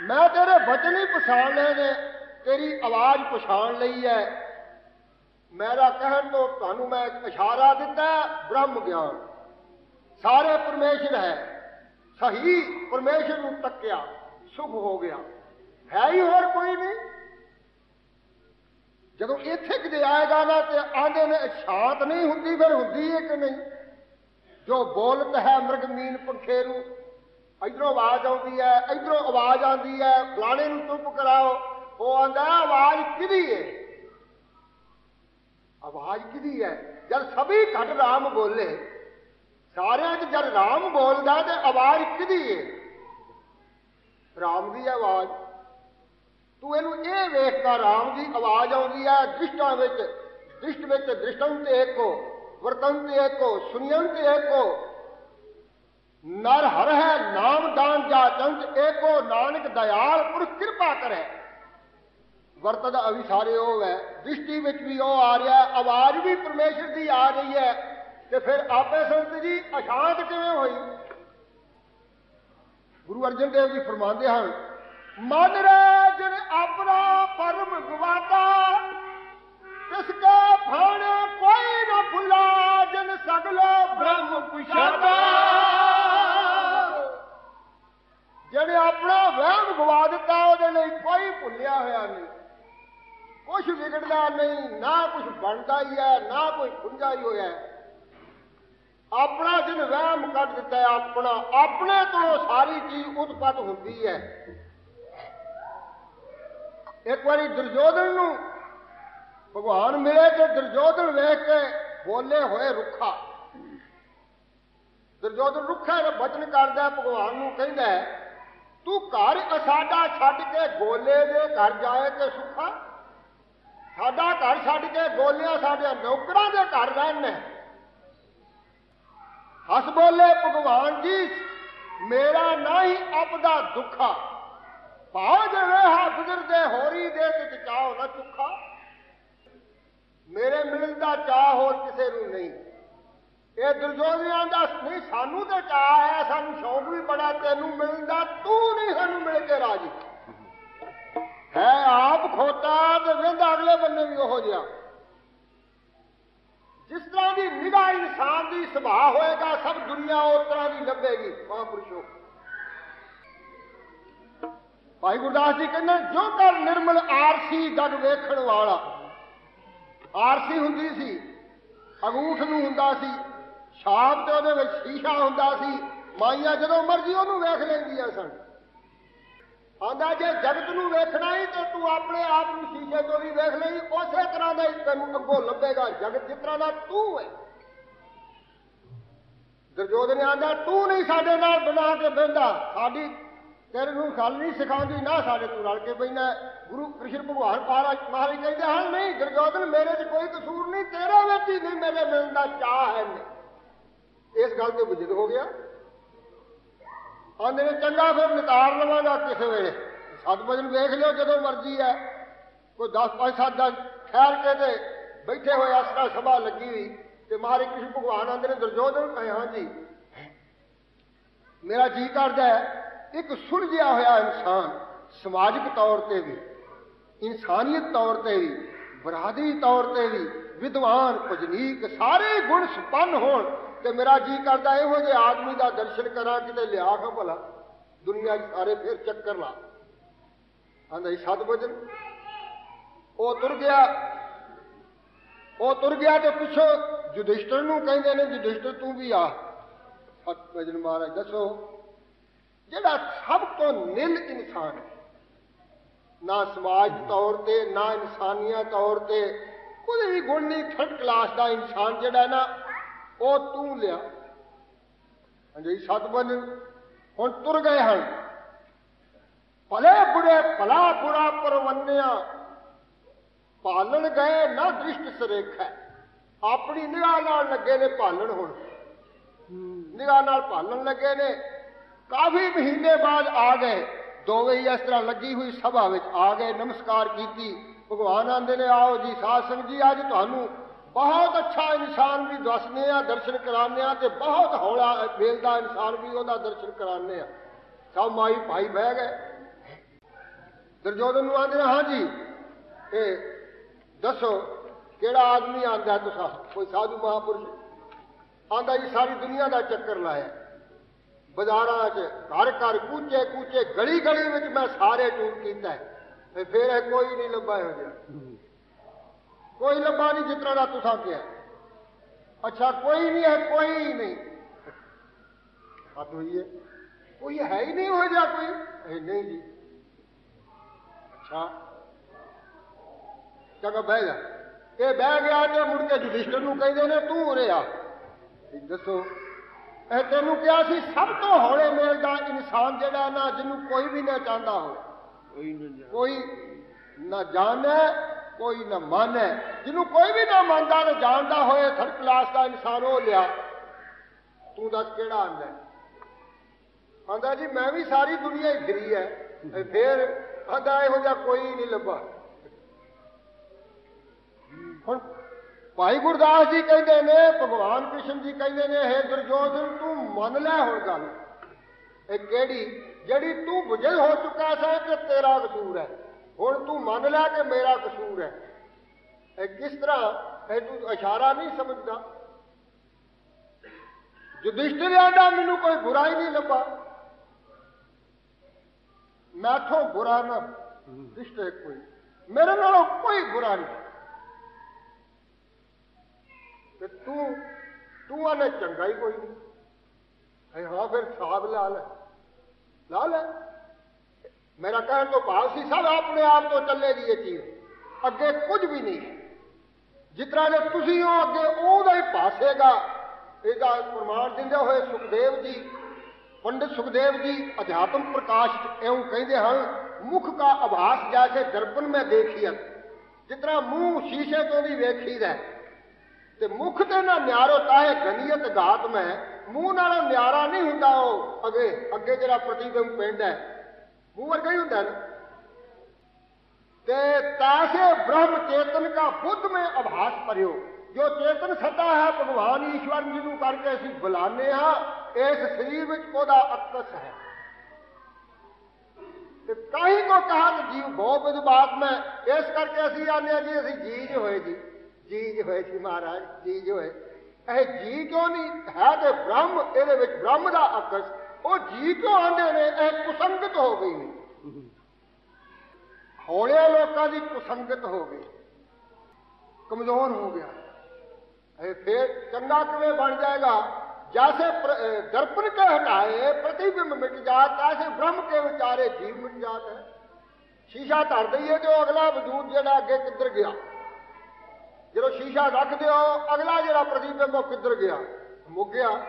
ਮੈਂ ਤੇਰੇ ਵਚਨ ਹੀ ਪਛਾਣ ਲਏ ਨੇ, ਤੇਰੀ ਆਵਾਜ਼ ਪਛਾਣ ਲਈ ਹੈ ਮੇਰਾ ਕਹਿਣ ਤੋਂ ਤੁਹਾਨੂੰ ਮੈਂ ਇੱਕ ਇਸ਼ਾਰਾ ਦਿੱਤਾ, ਬ੍ਰਹਮ ਗਿਆਨ। ਸਾਰੇ ਪਰਮੇਸ਼ਰ ਹੈ। ਸਹੀ ਪਰਮੇਸ਼ਰ ਨੂੰ ਤੱਕਿਆ, ਸੁਖ ਹੋ ਗਿਆ। ਹੈ ਹੀ ਹੋਰ ਕੋਈ ਨਹੀਂ। ਜਦੋਂ ਇੱਥੇ ਕਿਤੇ ਆਏਗਾ ਨਾ ਤੇ ਆਂਦੇ ਨੇ, ਸ਼ਾਂਤ ਨਹੀਂ ਹੁੰਦੀ, ਫਿਰ ਹੁੰਦੀ ਹੈ ਕਿ ਨਹੀਂ? ਜੋ ਬੋਲਤ ਹੈ ਮਿਰਗ ਮੀਨ ਪੰਖੇ ਨੂੰ ਇਧਰੋਂ ਆਵਾਜ਼ ਆਉਂਦੀ ਹੈ, ਇਧਰੋਂ ਆਵਾਜ਼ ਆਉਂਦੀ ਹੈ, ਫਲਾਣੇ ਨੂੰ ਚੁੱਪ ਕਰਾਓ। ਉਹ ਆਂਦਾ, ਆਵਾਜ਼ ਕਿਹਦੀ ਹੈ ਆਵਾਜ਼ ਕਿਹਦੀ ਹੈ ਜਦ ਸਭੀ ਘਟ ਰਾਮ ਬੋਲੇ, ਸਾਰਿਆਂ 'ਚ ਜਦ ਰਾਮ ਬੋਲਦਾ ਤੇ ਆਵਾਜ਼ ਕਿਹਦੀ ਹੈ ਰਾਮ ਦੀ ਆਵਾਜ਼। ਤੂੰ ਇਹਨੂੰ ਇਹ ਵੇਖ ਕੇ ਰਾਮ ਦੀ ਆਵਾਜ਼ ਆਉਂਦੀ ਹੈ, ਦ੍ਰਿਸ਼ਟਾਂ ਵਿੱਚ, ਦ੍ਰਿਸ਼ਟ ਵਿੱਚ ਦ੍ਰਿਸ਼ਟੰ ਤੇ ਏਕੋ, ਵਰਤਨ ਤੇ ਏਕੋ ਸੁਨਿਯੰ ਤੇ ਏਕੋ ਨਰ ਹਰ ਹੈ, ਨਾਮ ਦਾਨ ਜਾ ਚੰਦ, ਏਕੋ ਨਾਨਕ ਦਇਆਲ, ਪੁਰਖ ਕਿਰਪਾ ਕਰੇ। ਵਰਤਨ ਅਵੀ ਉਹ ਹੈ, ਦ੍ਰਿਸ਼ਟੀ ਵਿੱਚ ਵੀ ਉਹ ਆ ਰਿਹਾ ਆਵਾਜ਼ ਵੀ ਪਰਮੇਸ਼ਰ ਦੀ ਆ ਰਹੀ ਹੈ, ਤੇ ਫਿਰ ਆਪੇ ਸੰਤ ਜੀ, ਅਸ਼ਾਂਤ ਕਿਵੇਂ ਹੋਈ? ਗੁਰੂ ਅਰਜਨ ਦੇਵ ਜੀ ਫਰਮਾਉਂਦੇ ਹਨ, ਮਨ ਰੇ ਜਿਨ ਆਪਣਾ ਪਰਮ ਗਵਾਤਾ ਤਿਸ ਕੇ ਫਾਣੇ ਕੋਈ ਨਾ ਭੁਲਾ, ਜਿਨ ਸਗਲੋ ਬ੍ਰਹਮ ਪੁਛਾਤਾ ਜਿਹੜੇ ਆਪਣਾ ਵਹਿਮ ਗਵਾ ਦਿੱਤਾ, ਉਹਦੇ ਲਈ ਕੋਈ ਭੁੱਲਿਆ ਹੋਇਆ ਨਹੀਂ। ਕੁਝ ਵਿਗੜਦਾ ਨਹੀਂ, ਨਾ ਕੁਝ ਬਣਦਾ ਹੀ ਹੈ, ਨਾ ਕੋਈ ਖੁੰਝਾ ਹੀ ਹੋਇਆ ਆਪਣਾ ਜਿਨ ਵਹਿਮ ਕੱਢ ਦਿੱਤਾ ਹੈ, ਆਪਣਾ, ਆਪਣੇ ਤੋਂ ਸਾਰੀ ਚੀਜ਼ ਉਤਪਤ ਹੁੰਦੀ ਹੈ। ਇੱਕ ਵਾਰੀ ਦੁਰਯੋਧਨ ਨੂੰ ਭਗਵਾਨ ਮਿਲੇ ਤੇ ਦੁਰਯੋਧਨ ਵੇਖ ਕੇ ਬੋਲੇ ਹੋਏ ਰੁੱਖਾ। ਦੁਰਯੋਧਨ ਰੁੱਖਾ ਦਾ ਬਚਨ ਕਰਦਾ ਭਗਵਾਨ ਨੂੰ ਕਹਿੰਦਾ ਤੂੰ ਘਰ ਅਸਾਡਾ ਛੱਡ ਕੇ ਗੋਲੇ ਦੇ ਘਰ ਜਾਏ ਤੇ ਸੁਖਾ। ਸਾਡਾ ਘਰ ਛੱਡ ਕੇ ਗੋਲਿਆਂ ਸਾਡੇ ਨੌਕਰਾਂ ਦੇ ਘਰ ਰਹਿਣ ਹੱਸ ਬੋਲੇ, ਭਗਵਾਨ ਜੀ, ਮੇਰਾ ਨਹੀਂ ਆਪਦਾ ਦੁੱਖਾ। ਭਾਵ ਜਵੇ ਹਾ ਗੁਜ਼ਰਦੇ ਹੋਰੀ ਦੇ ਤੇ ਚਾਹ ਨਾ ਚੁੱਖਾ। ਮੇਰੇ ਮਿਲਣ ਦਾ ਚਾਹ ਹੋਰ ਕਿਸੇ ਨੂੰ ਨਹੀਂ। ਇਹ ਦੁਰਜੋਧਨਾਂ ਦਾ ਨਹੀਂ, ਸਾਨੂੰ ਤਾਂ ਚਾਹ ਹੈ, ਸਾਨੂੰ ਸ਼ੌਕ ਵੀ ਬੜਾ ਤੈਨੂੰ ਮਿਲਦਾ, ਤੂੰ ਨਹੀਂ ਸਾਨੂੰ ਮਿਲ ਕੇ ਰਾਜੀ। ਹੈ ਆਪ ਖੋਤਾ ਤੇ ਵੇਂਦਾ ਅਗਲੇ ਬੰਨੇ ਵੀ ਉਹੋ ਜਿਹਾ। ਜਿਸ ਤਰ੍ਹਾਂ ਦੀ ਨਿਗਾਹ ਇਨਸਾਨ ਦੀ ਸੁਭਾਅ ਹੋਏਗਾ, ਸਭ ਦੁਨੀਆ ਉਸ ਤਰ੍ਹਾਂ ਦੀ ਲੱਭੇਗੀ, ਮਹਾਂਪੁਰਸ਼ੋ। ਭਾਈ ਗੁਰਦਾਸ ਜੀ ਕਹਿੰਦੇ, ਜੋ ਕਰ ਨਿਰਮਲ ਆਰਸੀ ਜਗ ਵੇਖਣ ਵਾਲਾ। ਆਰਸੀ ਹੁੰਦੀ ਸੀ, ਅਗੂਠ ਨੂੰ ਹੁੰਦਾ ਸੀ। ਛਾਪ ਤੇ ਉਹਦੇ ਵਿੱਚ ਸ਼ੀਸ਼ਾ ਹੁੰਦਾ ਸੀ। ਮਾਈਆਂ ਜਦੋਂ ਮਰਜ਼ੀ ਉਹਨੂੰ ਵੇਖ ਲੈਂਦੀਆਂ ਸਨ। ਆਂਦਾ, ਜੇ ਜਗਤ ਨੂੰ ਵੇਖਣਾ ਹੀ ਤੇ ਤੂੰ ਆਪਣੇ ਆਪ ਨੂੰ ਸ਼ੀਸ਼ੇ ਤੋਂ ਵੀ ਵੇਖ ਲਈ। ਉਸੇ ਤਰ੍ਹਾਂ ਦਾ ਹੀ ਤੈਨੂੰ ਅੱਗੋਂ ਲੱਭੇਗਾ ਜਗਤ ਜਿਸ ਤਰ੍ਹਾਂ ਦਾ ਤੂੰ ਹੈ। ਦੁਰਯੋਧਨ ਆਂਦਾ, ਤੂੰ ਨਹੀਂ ਸਾਡੇ ਨਾਲ ਬਣਾ ਕੇ ਬਹਿੰਦਾ। ਸਾਡੀ ਤੇਰੇ ਨੂੰ ਗੱਲ ਨਹੀਂ ਸਿਖਾਉਂਦੀ, ਨਾ ਸਾਡੇ ਤੂੰ ਰਲ ਕੇ ਬੈਠਾ ਗੁਰੂ ਕ੍ਰਿਸ਼ਨ ਭਗਵਾਨ ਮਹਾਰਾਜ ਮਹਾਰਾਜ ਕਹਿੰਦੇ ਹਨ, ਨਹੀਂ ਦੁਰਯੋਧਨ ਮੇਰੇ 'ਚ ਕੋਈ ਕਸੂਰ ਨਹੀਂ, ਤੇਰੇ ਵਿੱਚ ਹੀ ਨਹੀਂ ਮੇਰੇ ਮਿਲਣ ਦਾ ਚਾਹ ਹੈ। ਨਹੀਂ ਇਸ ਗੱਲ ਤੇ ਬੁਝਦ ਹੋ ਗਿਆ। ਆਂਦੇ ਨੇ, ਚੰਗਾ ਫਿਰ ਨਿਤਾਰ ਲਵਾਂਗਾ ਕਿਸੇ ਵੇਲੇ। ਸੱਤ ਵੇਖ ਲਿਓ ਜਦੋਂ ਮਰਜ਼ੀ ਹੈ। ਕੋਈ 10 5 7 ਦਾ ਠਹਿਰ ਕੇ ਤੇ ਬੈਠੇ ਹੋਏ ਆਸਰਾ ਸਭਾ ਲੱਗੀ ਹੋਈ। ਤੇ ਮਹਾਰਾਜ ਕ੍ਰਿਸ਼ਨ ਭਗਵਾਨ ਆਂਦੇ ਨੇ ਦਰਜੋਧਨ ਕਹੇ ਹਾਂ ਜੀ ਮੇਰਾ ਜੀ ਕਰਦਾ ਹੈ, ਇੱਕ ਸੁਲਝਿਆ ਹੋਇਆ ਇਨਸਾਨ ਸਮਾਜਿਕ ਤੌਰ ਤੇ ਵੀ, ਇਨਸਾਨੀਅਤ ਤੌਰ ਤੇ ਵੀ, ਬਰਾਦਰੀ ਤੌਰ ਤੇ ਵੀ, ਵਿਦਵਾਨ, ਭਜਨੀਕ, ਸਾਰੇ ਗੁਣ ਸੰਪੰਨ ਹੋਣ ਤੇ ਮੇਰਾ ਜੀ ਕਰਦਾ ਇਹੋ ਜਿਹੇ ਆਦਮੀ ਦਾ ਦਰਸ਼ਨ ਕਰਾਂ, ਕਿਤੇ ਲਿਆ ਖਾਂ ਭਲਾ। ਦੁਨੀਆ 'ਚ ਸਾਰੇ ਫੇਰ ਚੱਕਰ ਲਾ। ਆਂਦਾ ਜੀ, ਸਤ ਵਜਨ ਉਹ ਤੁਰ ਗਿਆ। ਉਹ ਤੁਰ ਗਿਆ ਤੇ ਪਿੱਛੋਂ ਯੁਧਿਸ਼ਟਰ ਨੂੰ ਕਹਿੰਦੇ ਨੇ, ਯੁਧਿਸ਼ਟਰ ਤੂੰ ਵੀ ਆ। ਸਤ ਵਜਨ ਮਹਾਰਾਜ, ਦੱਸੋ, ਜਿਹੜਾ ਸਭ ਤੋਂ ਨਿਲ ਇਨਸਾਨ ਹੈ, ਨਾ ਸਮਾਜ ਤੌਰ ਤੇ, ਨਾ ਇਨਸਾਨੀਅਤ ਤੌਰ ਤੇ, ਕੋਈ ਵੀ ਗੁਣ ਨਹੀਂ ਥਰਡ ਕਲਾਸ ਦਾ ਇਨਸਾਨ ਜਿਹੜਾ ਨਾ ਉਹ ਤੂੰ ਲਿਆ। ਹਾਂਜੀ ਸਤਬਨ ਹੁਣ ਤੁਰ ਗਏ ਹਨ। ਭਲੇ ਬੁਰੇ, ਭਲਾ ਬੁਰਾ ਪਰਵੰਨਿਆ। ਭਾਲਣ ਗਏ, ਨਾ ਦ੍ਰਿਸ਼ਟ ਸਰੇਖਾ। ਆਪਣੀ ਨਿਗਾਹ ਨਾਲ ਲੱਗੇ ਨੇ ਪਾਲਣ ਹੁਣ। ਨਿਗਾਹ ਨਾਲ ਪਾਲਣ ਲੱਗੇ ਨੇ। ਕਾਫੀ ਮਹੀਨੇ ਬਾਅਦ ਆ ਗਏ। ਦੋਵੇਂ ਹੀ ਇਸ ਤਰ੍ਹਾਂ ਲੱਗੀ ਹੋਈ ਸਭਾ ਵਿੱਚ ਆ ਗਏ, ਨਮਸਕਾਰ ਕੀਤੀ। ਭਗਵਾਨ ਆਂਦੇ ਨੇ, ਆਓ ਜੀ, ਸਾਧ ਸੰਗਤ ਜੀ, ਅੱਜ ਤੁਹਾਨੂੰ ਬਹੁਤ ਅੱਛਾ ਇਨਸਾਨ ਵੀ ਦੱਸਨੇ ਆ, ਦਰਸ਼ਨ ਕਰਾਣੇ ਆ ਤੇ ਬਹੁਤ ਹੌਲਾ ਵੇਲਦਾ ਇਨਸਾਨ ਵੀ ਉਹਦਾ ਦਰਸ਼ਨ ਕਰਾਣੇ ਆ। ਸਭ ਮਾਈ ਭਾਈ ਬਹਿ ਗਏ। ਦੁਰਜੋਧਨ ਨੂੰ ਆਂਦੇ ਨੇ ਹਾਂ ਜੀ ਇਹ ਦੱਸੋ ਕਿਹੜਾ ਆਦਮੀ ਆਂਦਾ ਤੁਸੀਂ? ਕੋਈ ਸਾਧੂ ਮਹਾਪੁਰਸ਼? ਆਂਦਾ ਜੀ, ਸਾਰੀ ਦੁਨੀਆ ਦਾ ਚੱਕਰ ਲਾਇਆ। ਬਾਜ਼ਾਰਾਂ 'ਚ ਘਰ ਘਰ ਕੂਚੇ ਕੂਚੇ, ਗਲੀ ਗਲੀ ਵਿੱਚ ਮੈਂ ਸਾਰੇ ਟੂਰ ਕੀਤਾ। ਤੇ ਫਿਰ ਇਹ ਕੋਈ ਨਹੀਂ ਲੱਭਾ ਹੋ ਗਿਆ ਕੋਈ ਲੱਭਾ ਨਹੀਂ ਜਿਸ ਤਰ੍ਹਾਂ ਦਾ ਤੁਸੀਂ ਕਿਹਾ ਅੱਛਾ ਕੋਈ ਨਹੀਂ ਹੈ ਕੋਈ ਨਹੀਂ ਹੱਥ ਹੋਈ ਹੈ ਕੋਈ ਹੈ ਹੀ ਨਹੀਂ ਹੋ ਜਾ ਕੋਈ ਇਹ ਨਹੀਂ ਜੀ ਅੱਛਾ ਚੰਗਾ ਬਹਿ ਜਾ ਇਹ ਬਹਿ ਗਿਆ ਤੇ ਮੁੜ ਕੇ ਯੁਧਿਸ਼ਟਰ ਨੂੰ ਕਹਿੰਦੇ ਨੇ ਤੂੰ ਉਰੇ ਆ ਇਹ ਦੱਸੋ ਇਹ ਤੈਨੂੰ ਕਿਹਾ ਸੀ ਸਭ ਤੋਂ ਹੌਲੇ ਮੇਲ ਦਾ ਇਨਸਾਨ ਜਿਹੜਾ ਨਾ ਜਿਹਨੂੰ ਕੋਈ ਵੀ ਨਾ ਚਾਹੁੰਦਾ ਹੋਵੇ ਕੋਈ ਨਾ ਜਾਣੇ ਕੋਈ ਜਿਹਨੂੰ ਕੋਈ ਵੀ ਨਾ ਮੰਨਦਾ ਨਾ ਜਾਣਦਾ ਹੋਏ ਥਰਡ ਕਲਾਸ ਦਾ ਇਨਸਾਨ ਉਹ ਲਿਆ। ਤੂੰ ਦੱਸ ਕਿਹੜਾ ਆਂਦਾ ਆਂਦਾ ਜੀ, ਮੈਂ ਵੀ ਸਾਰੀ ਦੁਨੀਆ ਹੀ ਫਿਰੀ ਹੈ। ਫੇਰ ਫਿਰ ਆਂਦਾ ਇਹੋ ਜਿਹਾ ਕੋਈ ਨਹੀਂ ਲੱਭਾ। ਹੁਣ ਭਾਈ ਗੁਰਦਾਸ ਜੀ ਕਹਿੰਦੇ ਨੇ, ਭਗਵਾਨ ਕ੍ਰਿਸ਼ਨ ਜੀ ਕਹਿੰਦੇ ਨੇ, ਹੈ ਦੁਰਜੋਧਨ ਤੂੰ ਮੰਨ ਲੈ ਹੁਣ ਗੱਲ। ਇਹ ਕਿਹੜੀ? ਜਿਹੜੀ ਤੂੰ ਬੁਝਲ ਹੋ ਚੁੱਕਾ ਸੈਂ, ਕਿ ਤੇਰਾ ਕਸੂਰ ਹੈ? ਹੁਣ ਤੂੰ ਮੰਨ ਲੈ ਕਿ ਮੇਰਾ ਕਸੂਰ ਹੈ। ਇਹ ਕਿਸ ਤਰ੍ਹਾਂ ਇਹ ਤੂੰ ਇਸ਼ਾਰਾ ਨਹੀਂ ਸਮਝਦਾ? ਯੁਧਿਸ਼ਠਿਰ ਆਂਦਾ ਮੈਨੂੰ ਕੋਈ ਬੁਰਾ ਹੀ ਨਹੀਂ ਲੱਭਾ। ਮੈਥੋਂ ਬੁਰਾ ਨਾ ਰਿਸ਼ਤੇ ਕੋਈ। ਮੇਰੇ ਨਾਲੋਂ ਕੋਈ ਬੁਰਾ ਨਹੀਂ। ਤੇ ਤੂੰ ਤੂੰ ਆਨੇ ਚੰਗਾ ਹੀ ਕੋਈ ਨਹੀਂ। ਹਾਂ ਫਿਰ ਸਾਬ ਲਾ ਲੈ। ਲਾ ਲੈ। ਮੇਰਾ ਕਹਿਣ ਤੋਂ ਭਾਵ ਸੀ, ਸਭ ਆਪਣੇ ਆਪ ਤੋਂ ਚੱਲੇਗੀ ਇਹ ਚੀਜ਼। ਅੱਗੇ ਕੁਝ ਵੀ ਨਹੀਂ। ਹੈ ਜਿਸ ਤਰ੍ਹਾਂ ਦੇ ਤੁਸੀਂ ਹੋ, ਅੱਗੇ ਉਹਦਾ ਹੀ ਪਾਸੇਗਾ ਇਹਦਾ ਪ੍ਰਮਾਣ ਦਿੰਦੇ ਹੋਏ ਸੁਖਦੇਵ ਜੀ, ਪੰਡਿਤ ਸੁਖਦੇਵ ਜੀ ਅਧਿਆਤਮ ਪ੍ਰਕਾਸ਼ ਇਉਂ ਕਹਿੰਦੇ ਹਨ, ਮੁਖ ਕਾ ਆਭਾਸ ਜੈਸੇ ਦਰਪਨ ਮੈਂ ਦੇਖੀਅਤ ਜਿਸ ਤਰ੍ਹਾਂ ਮੂੰਹ ਸ਼ੀਸ਼ੇ ਤੋਂ ਵੀ ਵੇਖੀਦਾ ਤੇ ਮੁਖ ਤੇ ਨਾ ਨਿਆਰੋ ਤਾਹੇ ਗਨੀਅਤ ਗਾਤ ਮੈਂ, ਮੂੰਹ ਨਾਲ ਨਿਆਰਾ ਨਹੀਂ ਹੁੰਦਾ ਉਹ। ਅੱਗੇ ਅੱਗੇ ਜਿਹੜਾ ਪ੍ਰਤੀਬਿੰਬ ਪਿੰਡ ਹੈ ਮੂੰਹ ਵਰਗਾ ਹੀ ਹੁੰਦਾ ਨਾ ਤੇ ਤਾਸੇ ਬ੍ਰਹਮ ਚੇਤਨ का बुद्ध में आभास परियो ਜੋ ਚੇਤਨ ਸੱਤਾ ਹੈ ਭਗਵਾਨ ਈਸ਼ਵਰ ਜੀ ਨੂੰ ਕਰਕੇ ਅਸੀਂ ਬੁਲਾਉਂਦੇ ਹਾਂ ਇਸ ਸਰੀਰ ਵਿੱਚ ਉਹਦਾ ਅਕਸ ਹੈ ਤੇ ਕਾਹੀ ਕੋ ਕਹਾ ਕਿ ਜੀਵ ਬਹੁ ਵਿਦ ਬਾਤ ਮੈਂ ਇਸ ਕਰਕੇ ਅਸੀਂ ਆਨੇ ਹਾਂ ਜੀ ਅਸੀਂ ਜੀਜ ਹੋਏ ਜੀ ਜੀਜ ਹੋਏ ਸੀ ਮਹਾਰਾਜ ਜੀਜ ਹੋਏ ਇਹ ਜੀ ਕਿਉਂ ਨਹੀਂ ਹੈ ਤੇ ਬ੍ਰਹਮ ਇਹਦੇ ਵਿੱਚ ਬ੍ਰਹਮ ਦਾ ਅਕਸ ਉਹ ਜੀ ਕਿਉਂ ਆਂਦੇ ਨੇ, ਇਹ ਕੁਸੰਗਤ ਹੋ ਗਈ। ਨੇ ਹੌਲੇ ਲੋਕਾਂ ਦੀ ਕੁਸੰਗਤ ਹੋ ਗਈ। ਕਮਜ਼ੋਰ ਹੋ ਗਿਆ। ਇਹ ਫੇਰ ਚੰਗਾ ਕਿਵੇਂ ਬਣ ਜਾਏਗਾ? ਜੈਸੇ ਪ੍ਰ- ਅਹ, ਦਰਪਣ ਕੇ ਹਟਾਏ, ਪ੍ਰਤੀਬਿੰਬ ਮਿਟ ਜਾਤ ਐਸੇ ਬ੍ਰਹਮ ਕੇ ਵਿਚਾਰੇ ਜੀਵ ਮਿਟ ਜਾਤ ਹੈ। ਸ਼ੀਸ਼ਾ ਧਰ ਦਈਏ ਤੇ ਉਹ ਅਗਲਾ ਵਜੂਦ ਜਿਹੜਾ ਅੱਗੇ ਕਿੱਧਰ ਗਿਆ। ਜਦੋਂ ਸ਼ੀਸ਼ਾ ਰੱਖ ਦਿਓ, ਅਗਲਾ ਜਿਹੜਾ ਪ੍ਰਤੀਬਿੰਬ ਉਹ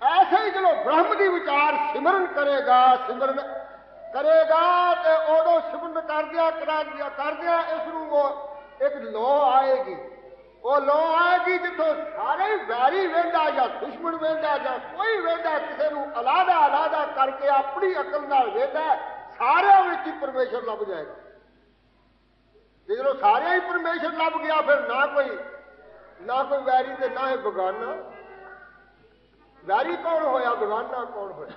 ਐਸੇ ਹੀ ਜਦੋਂ ਬ੍ਰਹਮ ਦੀ ਵਿਚਾਰ ਸਿਮਰਨ ਕਰੇਗਾ ਸਿਮਰਨ ਕਰੇਗਾ ਤੇ ਉਦੋਂ ਸਿਮਰਨ ਕਰਦਿਆਂ ਕਰਦਿਆਂ ਕਰਦਿਆਂ ਇਸ ਨੂੰ ਉਹ ਇੱਕ ਲੋ ਆਏਗੀ। ਉਹ ਲੋ ਆਏਗੀ ਜਿੱਥੋਂ ਸਾਰੇ ਵੈਰੀ ਵੇਂਦਾ ਜਾਂ ਦੁਸ਼ਮਣ ਵੇਂਦਾ ਜਾਂ ਕੋਈ ਵੇਂਦਾ, ਕਿਸੇ ਨੂੰ ਅਲਾਦਾ ਅਲਾਦਾ ਕਰਕੇ ਆਪਣੀ ਅਕਲ ਨਾਲ ਵੇਂਦਾ, ਸਾਰਿਆਂ ਵਿੱਚ ਹੀ ਪਰਮੇਸ਼ਰ ਲੱਭ ਜਾਏਗਾ। ਜਦੋਂ ਸਾਰਿਆਂ ਹੀ ਪਰਮੇਸ਼ਰ ਲੱਭ ਗਿਆ, ਫਿਰ ਨਾ ਕੋਈ ਨਾ ਕੋਈ ਵੈਰੀ ਤੇ ਨਾ ਹੀ ਬਗਾਨਾ। ਵੈਰੀ ਕੌਣ ਹੋਇਆ ਬਗਾਨਾ ਕੌਣ ਹੋਇਆ?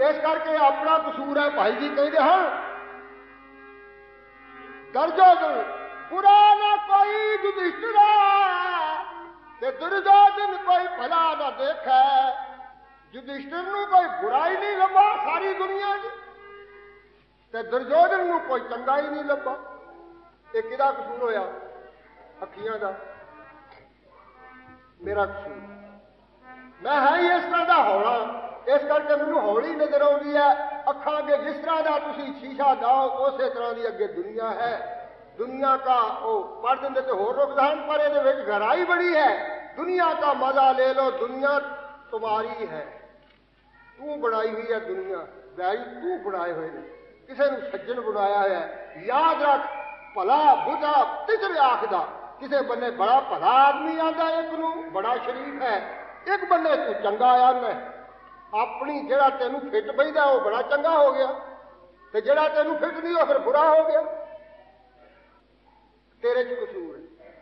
ਇਸ ਕਰਕੇ ਆਪਣਾ ਕਸੂਰ ਹੈ, ਭਾਈ ਜੀ ਕਹਿੰਦੇ ਹਨ ਦਰਜੋ ਦਰ ਬੁਰਾ ਨਾ ਕੋਈ ਯੁਧਿਸ਼ਠਿਰਾ ਤੇ ਦੁਰਜੋਧਨ ਕੋਈ ਭਲਾ ਨਾ ਦੇਖੈ ਯੁਧਿਸ਼ਠਿਰ ਨੂੰ ਕੋਈ ਬੁਰਾ ਹੀ ਨਹੀਂ ਲੱਭਾ ਸਾਰੀ ਦੁਨੀਆ 'ਚ, ਤੇ ਦੁਰਜੋਧਨ ਨੂੰ ਕੋਈ ਚੰਗਾ ਹੀ ਨਹੀਂ ਲੱਭਾ। ਇਹ ਕਿਹਦਾ ਕਸੂਰ ਹੋਇਆ? ਅੱਖੀਆਂ ਦਾ। ਮੇਰਾ ਕਸੂਰ। ਮੈਂ ਹੈ ਹੀ ਇਸ ਤਰ੍ਹਾਂ ਦਾ ਹੌਲਾ। ਇਸ ਕਰਕੇ ਮੈਨੂੰ ਹੌਲੀ ਨਜ਼ਰ ਆਉਂਦੀ ਹੈ। ਅੱਖਾਂ ਅੱਗੇ ਜਿਸ ਤਰ੍ਹਾਂ ਦਾ ਤੁਸੀਂ ਸ਼ੀਸ਼ਾ ਲਾਓ ਉਸੇ ਤਰ੍ਹਾਂ ਦੀ ਅੱਗੇ ਦੁਨੀਆ ਹੈ। ਦੁਨੀਆ ਕਾ ਉਹ ਪੜ੍ਹ ਦਿੰਦੇ ਤੇ ਹੋਰ ਰੁਕਦਾਨ ਪਰ ਇਹਦੇ ਵਿੱਚ ਗਹਿਰਾਈ ਬੜੀ ਹੈ। ਦੁਨੀਆ ਦਾ ਮਜ਼ਾ ਲੈ ਲਓ, ਦੁਨੀਆ ਤੁਹਾਡੀ ਹੈ। ਤੂੰ ਬਣਾਈ ਹੋਈ ਹੈ ਦੁਨੀਆ। ਵੈਰੀ ਤੂੰ ਬਣਾਏ ਹੋਏ ਨੇ। ਕਿਸੇ ਨੂੰ ਸੱਜਣ ਬਣਾਇਆ ਹੋਇਆ ਹੈ। ਯਾਦ ਰੱਖ, ਭਲਾ ਬੁਝਾ ਤਿਜਰੇ ਆਖਦਾ। ਕਿਸੇ ਬੰਨੇ ਬੜਾ ਭਲਾ ਆਦਮੀ ਆਂਦਾ, ਇੱਕ ਨੂੰ ਬੜਾ ਸ਼ਰੀਫ ਹੈ। ਇੱਕ ਬੰਨੇ ਤੂੰ ਚੰਗਾ ਆਂਦਾ ਆਪਣੀ ਜਿਹੜਾ ਤੈਨੂੰ ਫਿੱਟ ਬੈਂਦਾ ਉਹ ਬੜਾ ਚੰਗਾ ਹੋ ਗਿਆ। ਤੇ ਜਿਹੜਾ ਤੈਨੂੰ ਫਿੱਟ ਨਹੀਂ ਉਹ ਫਿਰ ਬੁਰਾ ਹੋ ਗਿਆ। ਤੇਰੇ ਚ ਕਸੂਰ ਹੈ।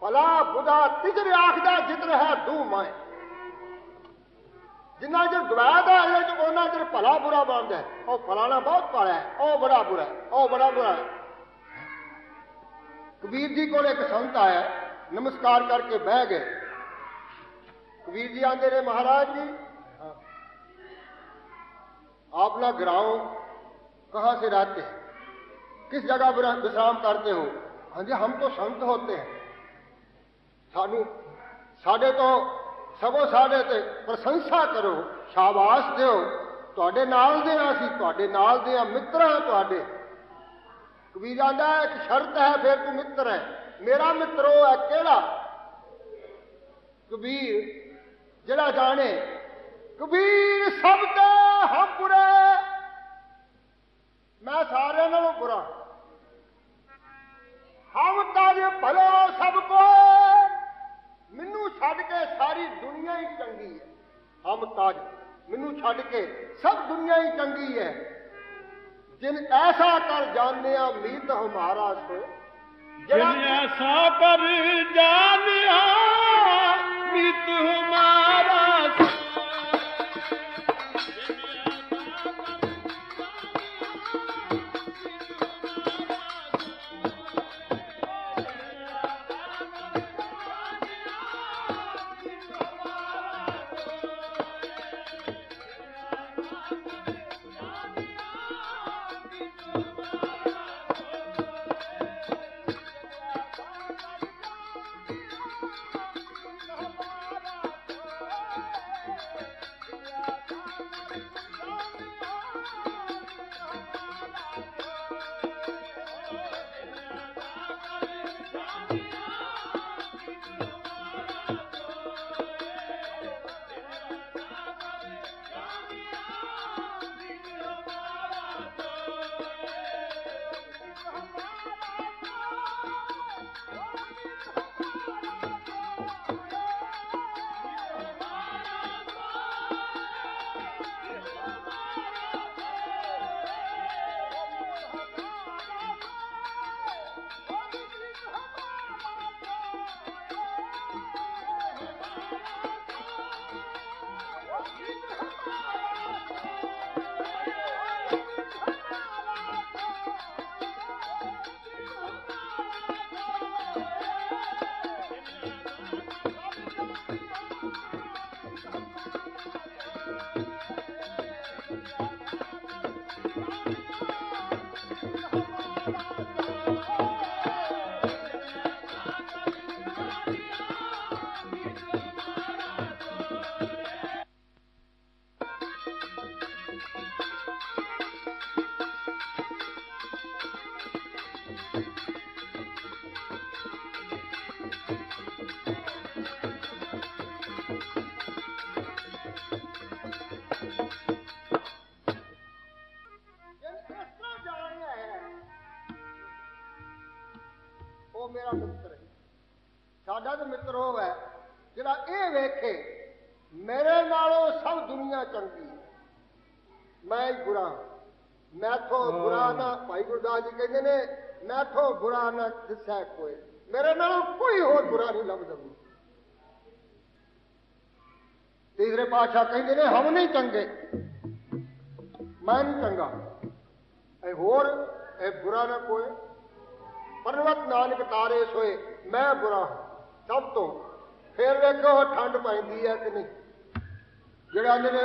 ਭਲਾ ਬੁਝਾ ਤਿਜਰ ਆਖਦਾ ਜਿਤਰ ਹੈ ਦੂ ਮੈਂ ਜਿੰਨਾ ਚਿਰ ਦੁਆਦ ਹੈ ਇਹ ਚ ਉਹਨਾਂ ਚਿਰ ਭਲਾ ਬੁਰਾ ਬਣਦਾ ਉਹ ਫਲਾਣਾ ਬਹੁਤ ਭਲਾ ਹੈ। ਉਹ ਬੜਾ ਬੁਰਾ ਹੈ, ਉਹ ਬੜਾ ਬੁਰਾ ਹੈ। ਕਬੀਰ ਜੀ ਕੋਲ ਇੱਕ ਸੰਤ ਆਇਆ। ਨਮਸਕਾਰ ਕਰਕੇ ਬਹਿ ਗਏ। کبیر جی آتے رہے مہاراج جی۔ آپ نہ گراؤں کہاں سے رہتے ہیں؟ کس جگہ بسرام کرتے ہو؟ ہاں جی ہم تو سنت ہوتے ہیں۔ سانو، ساڈے تو سبو ساڈے تے پرشنسا کرو، شاباش دیو۔ ਤੁਹਾਡੇ ਨਾਲ ਦੇ ਆ ਸੀ ਤੁਹਾਡੇ ਨਾਲ ਦੇ ਆ ਮਿੱਤਰ ਆ ਤੁਹਾਡੇ ਕਬੀਰ ਆਂਦਾ ਇੱਕ ਸ਼ਰਤ ਹੈ ਫਿਰ ਤੂੰ ਮਿੱਤਰ ਹੈ ਮੇਰਾ ਮਿੱਤਰ ਉਹ ਹੈ ਕਿਹੜਾ ਕਬੀਰ ਜਿਹੜਾ ਜਾਣੇ ਕਬੀਰ ਸਭ ਦਾ ਹਮ ਬੁਰਾ। ਮੈਂ ਸਾਰਿਆਂ ਨਾਲੋਂ ਬੁਰਾ। ਹਮ ਤਾਜ ਭਲੋ ਸਭ ਕੋ, ਮੈਨੂੰ ਛੱਡ ਕੇ ਸਾਰੀ ਦੁਨੀਆ ਹੀ ਚੰਗੀ ਹੈ। ਹਮ ਤਾਜ ਮੈਨੂੰ ਛੱਡ ਕੇ ਸਭ ਦੁਨੀਆ ਹੀ ਚੰਗੀ ਹੈ। ਜਿਨ ਐਸਾ ਕਰ ਜਾਣਿਆ ਮੀਤ ਹਮਾਰਾ ਸੋ। ਜਿਨ ਐਸਾ ਕਰ ਜਾਣਿਆ ਮੀਤ ਹਮਾਰਾ ਮੇਰਾ ਮਿੱਤਰ ਹੈ। ਸਾਡਾ ਤਾਂ ਮਿੱਤਰ ਉਹ ਹੈ ਜਿਹੜਾ ਇਹ ਵੇਖੇ ਮੇਰੇ ਨਾਲੋਂ ਸਭ ਦੁਨੀਆ ਚੰਗੀ ਮੈਂ ਹੀ ਬੁਰਾ ਹਾਂ। ਮੈਥੋਂ ਬੁਰਾ ਨਾ ਭਾਈ ਗੁਰਦਾਸ ਜੀ ਕਹਿੰਦੇ ਨੇ ਮੈਥੋਂ ਬੁਰਾ ਨਾ ਦਿਸੈ ਕੋਈ। ਮੇਰੇ ਨਾਲੋਂ ਕੋਈ ਹੋਰ ਬੁਰਾ ਨਹੀਂ ਲੱਭਦਾ ਤੀਸਰੇ ਪਾਤਸ਼ਾਹ ਕਹਿੰਦੇ ਨੇ ਹਮ ਨਹੀਂ ਚੰਗੇ। ਮੈਂ ਨਹੀਂ ਚੰਗਾ। ਇਹ ਹੋਰ ਇਹ ਬੁਰਾ ਨਾ ਕੋਈ। ਪਰਵਤ ਨਾਨਕ ਤਾਰੇ ਸੋਏ, ਮੈਂ ਬੁਰਾ ਹਾਂ। ਸਭ ਤੋਂ ਫਿਰ ਵੇਖੋ ਠੰਡ ਪੈਂਦੀ ਹੈ ਕਿ ਨਹੀਂ। ਜਿਹੜਾ ਇਹਨਾਂ ਨੇ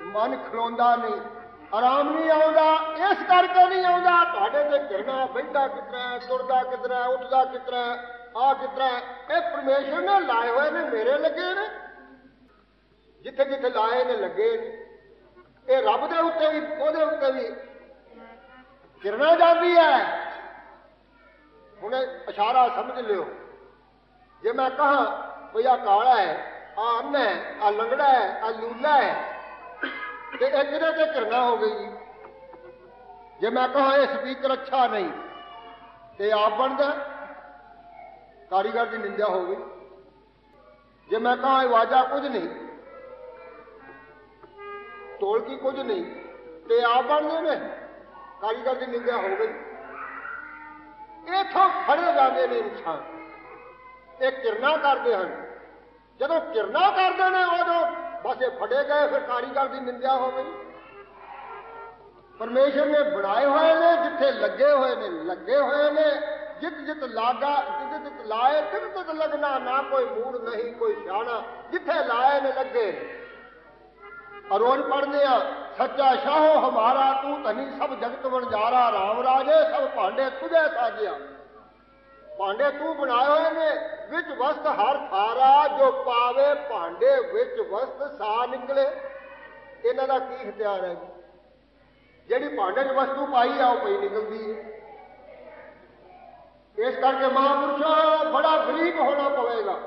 ਮਨ ਖਲੋਂਦਾ ਨਹੀਂ, ਆਰਾਮ ਨਹੀਂ ਆਉਂਦਾ, ਇਸ ਕਰਕੇ ਨਹੀਂ ਆਉਂਦਾ, ਤੁਹਾਡੇ ਤੇ ਕਿਰਨਾ ਬੈਠਾ ਕਿਤਰਾ, ਤੁਰਦਾ ਕਿਤਰਾ, ਉੱਠਦਾ ਕਿਤਰਾ, ਆ ਕਿਤਨਾ ਹੈ। ਇਹ ਪਰਮੇਸ਼ਰ ਨੇ ਲਾਏ ਹੋਏ ਨੇ, ਮੇਰੇ ਲੱਗੇ ਨੇ। ਜਿੱਥੇ ਜਿੱਥੇ ਲਾਏ ਨੇ, ਲੱਗੇ ਨੇ। ਇਹ ਰੱਬ ਦੇ ਉੱਤੇ ਵੀ, ਉਹਦੇ ਉੱਤੇ ਵੀ ਕਿਰਨਾ ਜਾਂਦੀ ਹੈ। ਹੁਣ ਇਸ਼ਾਰਾ ਸਮਝ ਲਿਓ। ਜੇ ਮੈਂ ਕਹਾਂ ਵੀ ਆ ਕਾਲਾ ਹੈ ਆ ਅੰਨ ਹੈ ਆ ਲੰਗੜਾ ਹੈ ਆ ਲੂਲਾ ਹੈ, ਤੇ ਇਹ ਕਿਹਦੇ ਤੇ ਕਰਨਾ ਹੋ ਗਈ? ਜੀ ਜੇ ਮੈਂ ਕਹਾਂ, ਇਹ ਸਪੀਕਰ ਅੱਛਾ ਨਹੀਂ, ਤੇ ਆਪ ਬਣਦਾ, ਕਾਰੀਗਰ ਦੀ ਨਿੰਦਿਆ ਹੋ ਗਈ। ਜੇ ਮੈਂ ਕਹਾਂ, ਇਹ ਵਾਜਾ ਕੁਝ ਨਹੀਂ, ਢੋਲਕੀ ਕੁਝ ਨਹੀਂ, ਤੇ ਆਪ ਬਣਦੇ ਨੇ, ਕਾਰੀਗਰ ਦੀ ਨਿੰਦਿਆ ਹੋ ਗਈ। ਇਥੋਂ ਫੜੇ ਜਾਂਦੇ ਨੇ ਇਨਸਾਨ। ਇਹ ਕਿਰਨਾ ਕਰਦੇ ਹਨ। ਜਦੋਂ ਕਿਰਨਾ ਕਰਦੇ ਨੇ, ਉਦੋਂ ਬਸ ਇਹ ਫੜੇ ਗਏ, ਫਿਰ ਕਾਰੀਗਰ ਦੀ ਨਿੰਦਿਆ ਹੋ ਗਈ। ਪਰਮੇਸ਼ਰ ਨੇ ਬਣਾਏ ਹੋਏ ਨੇ, ਜਿੱਥੇ ਲੱਗੇ ਹੋਏ ਨੇ, ਲੱਗੇ ਹੋਏ ਨੇ। ਜਿੱਤ ਜਿੱਤ ਲਾਗਾ, ਜਿੱਤ ਜਿੱਤ ਲਾਏ ਤਿੱਤ ਤਿੱਤ ਲੱਗਣਾ ਨਾ ਕੋਈ ਮੂੜ ਨਹੀਂ, ਕੋਈ ਸਿਆਣਾ ਜਿੱਥੇ ਲਾਏ ਨੇ, ਲੱਗੇ। ਅਰੋਜ ਰੋਜ਼ ਪੜ੍ਹਦੇ ਆ, ਸੱਚਾ ਸ਼ਾਹੋ ਹਮਾਰਾ, ਤੂੰ ਧਨੀ ਸਭ ਜਗਤ ਵਣਜਾਰਾ, ਰਾਮ ਰਾਜੇ ਸਭ ਭਾਂਡੇ ਤੁਝੇ ਸਾਜਿਆ। ਭਾਂਡੇ ਤੂੰ ਬਣਾਏ ਹੋਏ ਨੇ, ਵਿੱਚ ਵਸਤ ਹਰ ਥਾਰਾ, ਜੋ ਪਾਵੇ ਭਾਂਡੇ ਵਿੱਚ ਵਸਤ ਸਾ ਨਿਕਲੇ। ਇਹਨਾਂ ਦਾ ਕੀ ਇਖਤਿਆਰ ਹੈ ਜਿਹੜੀ ਭਾਂਡੇ 'ਚ ਵਸਤੂ ਪਾਈ ਆ, ਉਹ ਪਈ ਨਿਕਲਦੀ ਹੈ। ਇਸ ਕਰਕੇ ਮਹਾਂਪੁਰਸ਼ਾਂ, ਬੜਾ ਗਰੀਬ ਹੋਣਾ ਪਵੇਗਾ।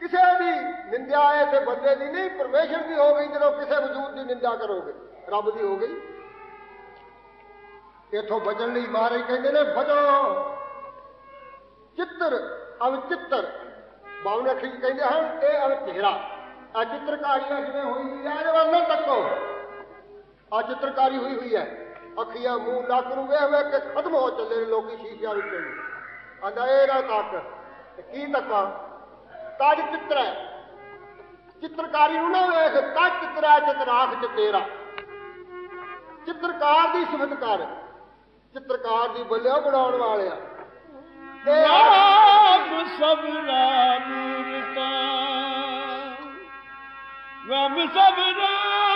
ਕਿਸੇ ਦੀ ਨਿੰਦਿਆ ਹੈ ਬੰਦੇ ਦੀ ਨਹੀਂ, ਪਰਮੇਸ਼ਰ ਦੀ ਹੋ ਗਈ, ਜਦੋਂ ਕਿਸੇ ਵਜੂਦ ਦੀ ਨਿੰਦਿਆ ਕਰੋਗੇ। ਰੱਬ ਦੀ ਹੋ ਗਈ। ਇਥੋਂ ਬਚਣ ਲਈ ਮਹਾਰਾਜ ਕਹਿੰਦੇ ਨੇ, ਬਚੋ। ਚਿੱਤਰ ਅਵ ਚਿੱਤਰ ਬਾਵਨ ਅੱਖੀ ਕਹਿੰਦੇ ਹਨ, ਇਹ ਅਵ ਚਿਹਰਾ ਆ ਚਿੱਤਰਕਾਰੀਆਂ ਜਿਵੇਂ ਹੋਈ ਹੋਈ ਹੈ, ਇਹਦੇ ਵੱਲ ਨਾ ਤੱਕੋ ਆ ਚਿੱਤਰਕਾਰੀ ਹੋਈ ਹੋਈ ਹੈ। ਅੱਖੀਆਂ ਮੂੰਹ ਨੱਕ ਨੂੰ ਵੇਖ ਵੇਖ ਕੇ ਖਤਮ ਹੋ ਚੱਲੇ ਨੇ ਲੋਕੀ ਸ਼ੀਸ਼ਿਆਂ ਵਿੱਚ। ਆਂਦਾ, ਇਹ ਨਾ ਤੱਕ ਕੀ ਤੱਕਾ ਤਜ ਚਿੱਤਰ ਚਿੱਤਰਕਾਰੀ ਨੂੰ ਨਾ ਵੇਖ, ਤਜ ਚਿੱਤਰ ਹੈ ਚਿਤਰਾਖ ਚ ਤੇਰਾ। ਚਿੱਤਰਕਾਰ ਦੀ ਸਿਫਤ ਕਰ। ਚਿੱਤਰਕਾਰ ਦੀ ਬੱਲਿਓ ਬਣਾਉਣ ਵਾਲਿਆ। ਤੇ। ਰਾਮ ਮੂਰਤਾ ਰਾਮ ਸਬਰਾ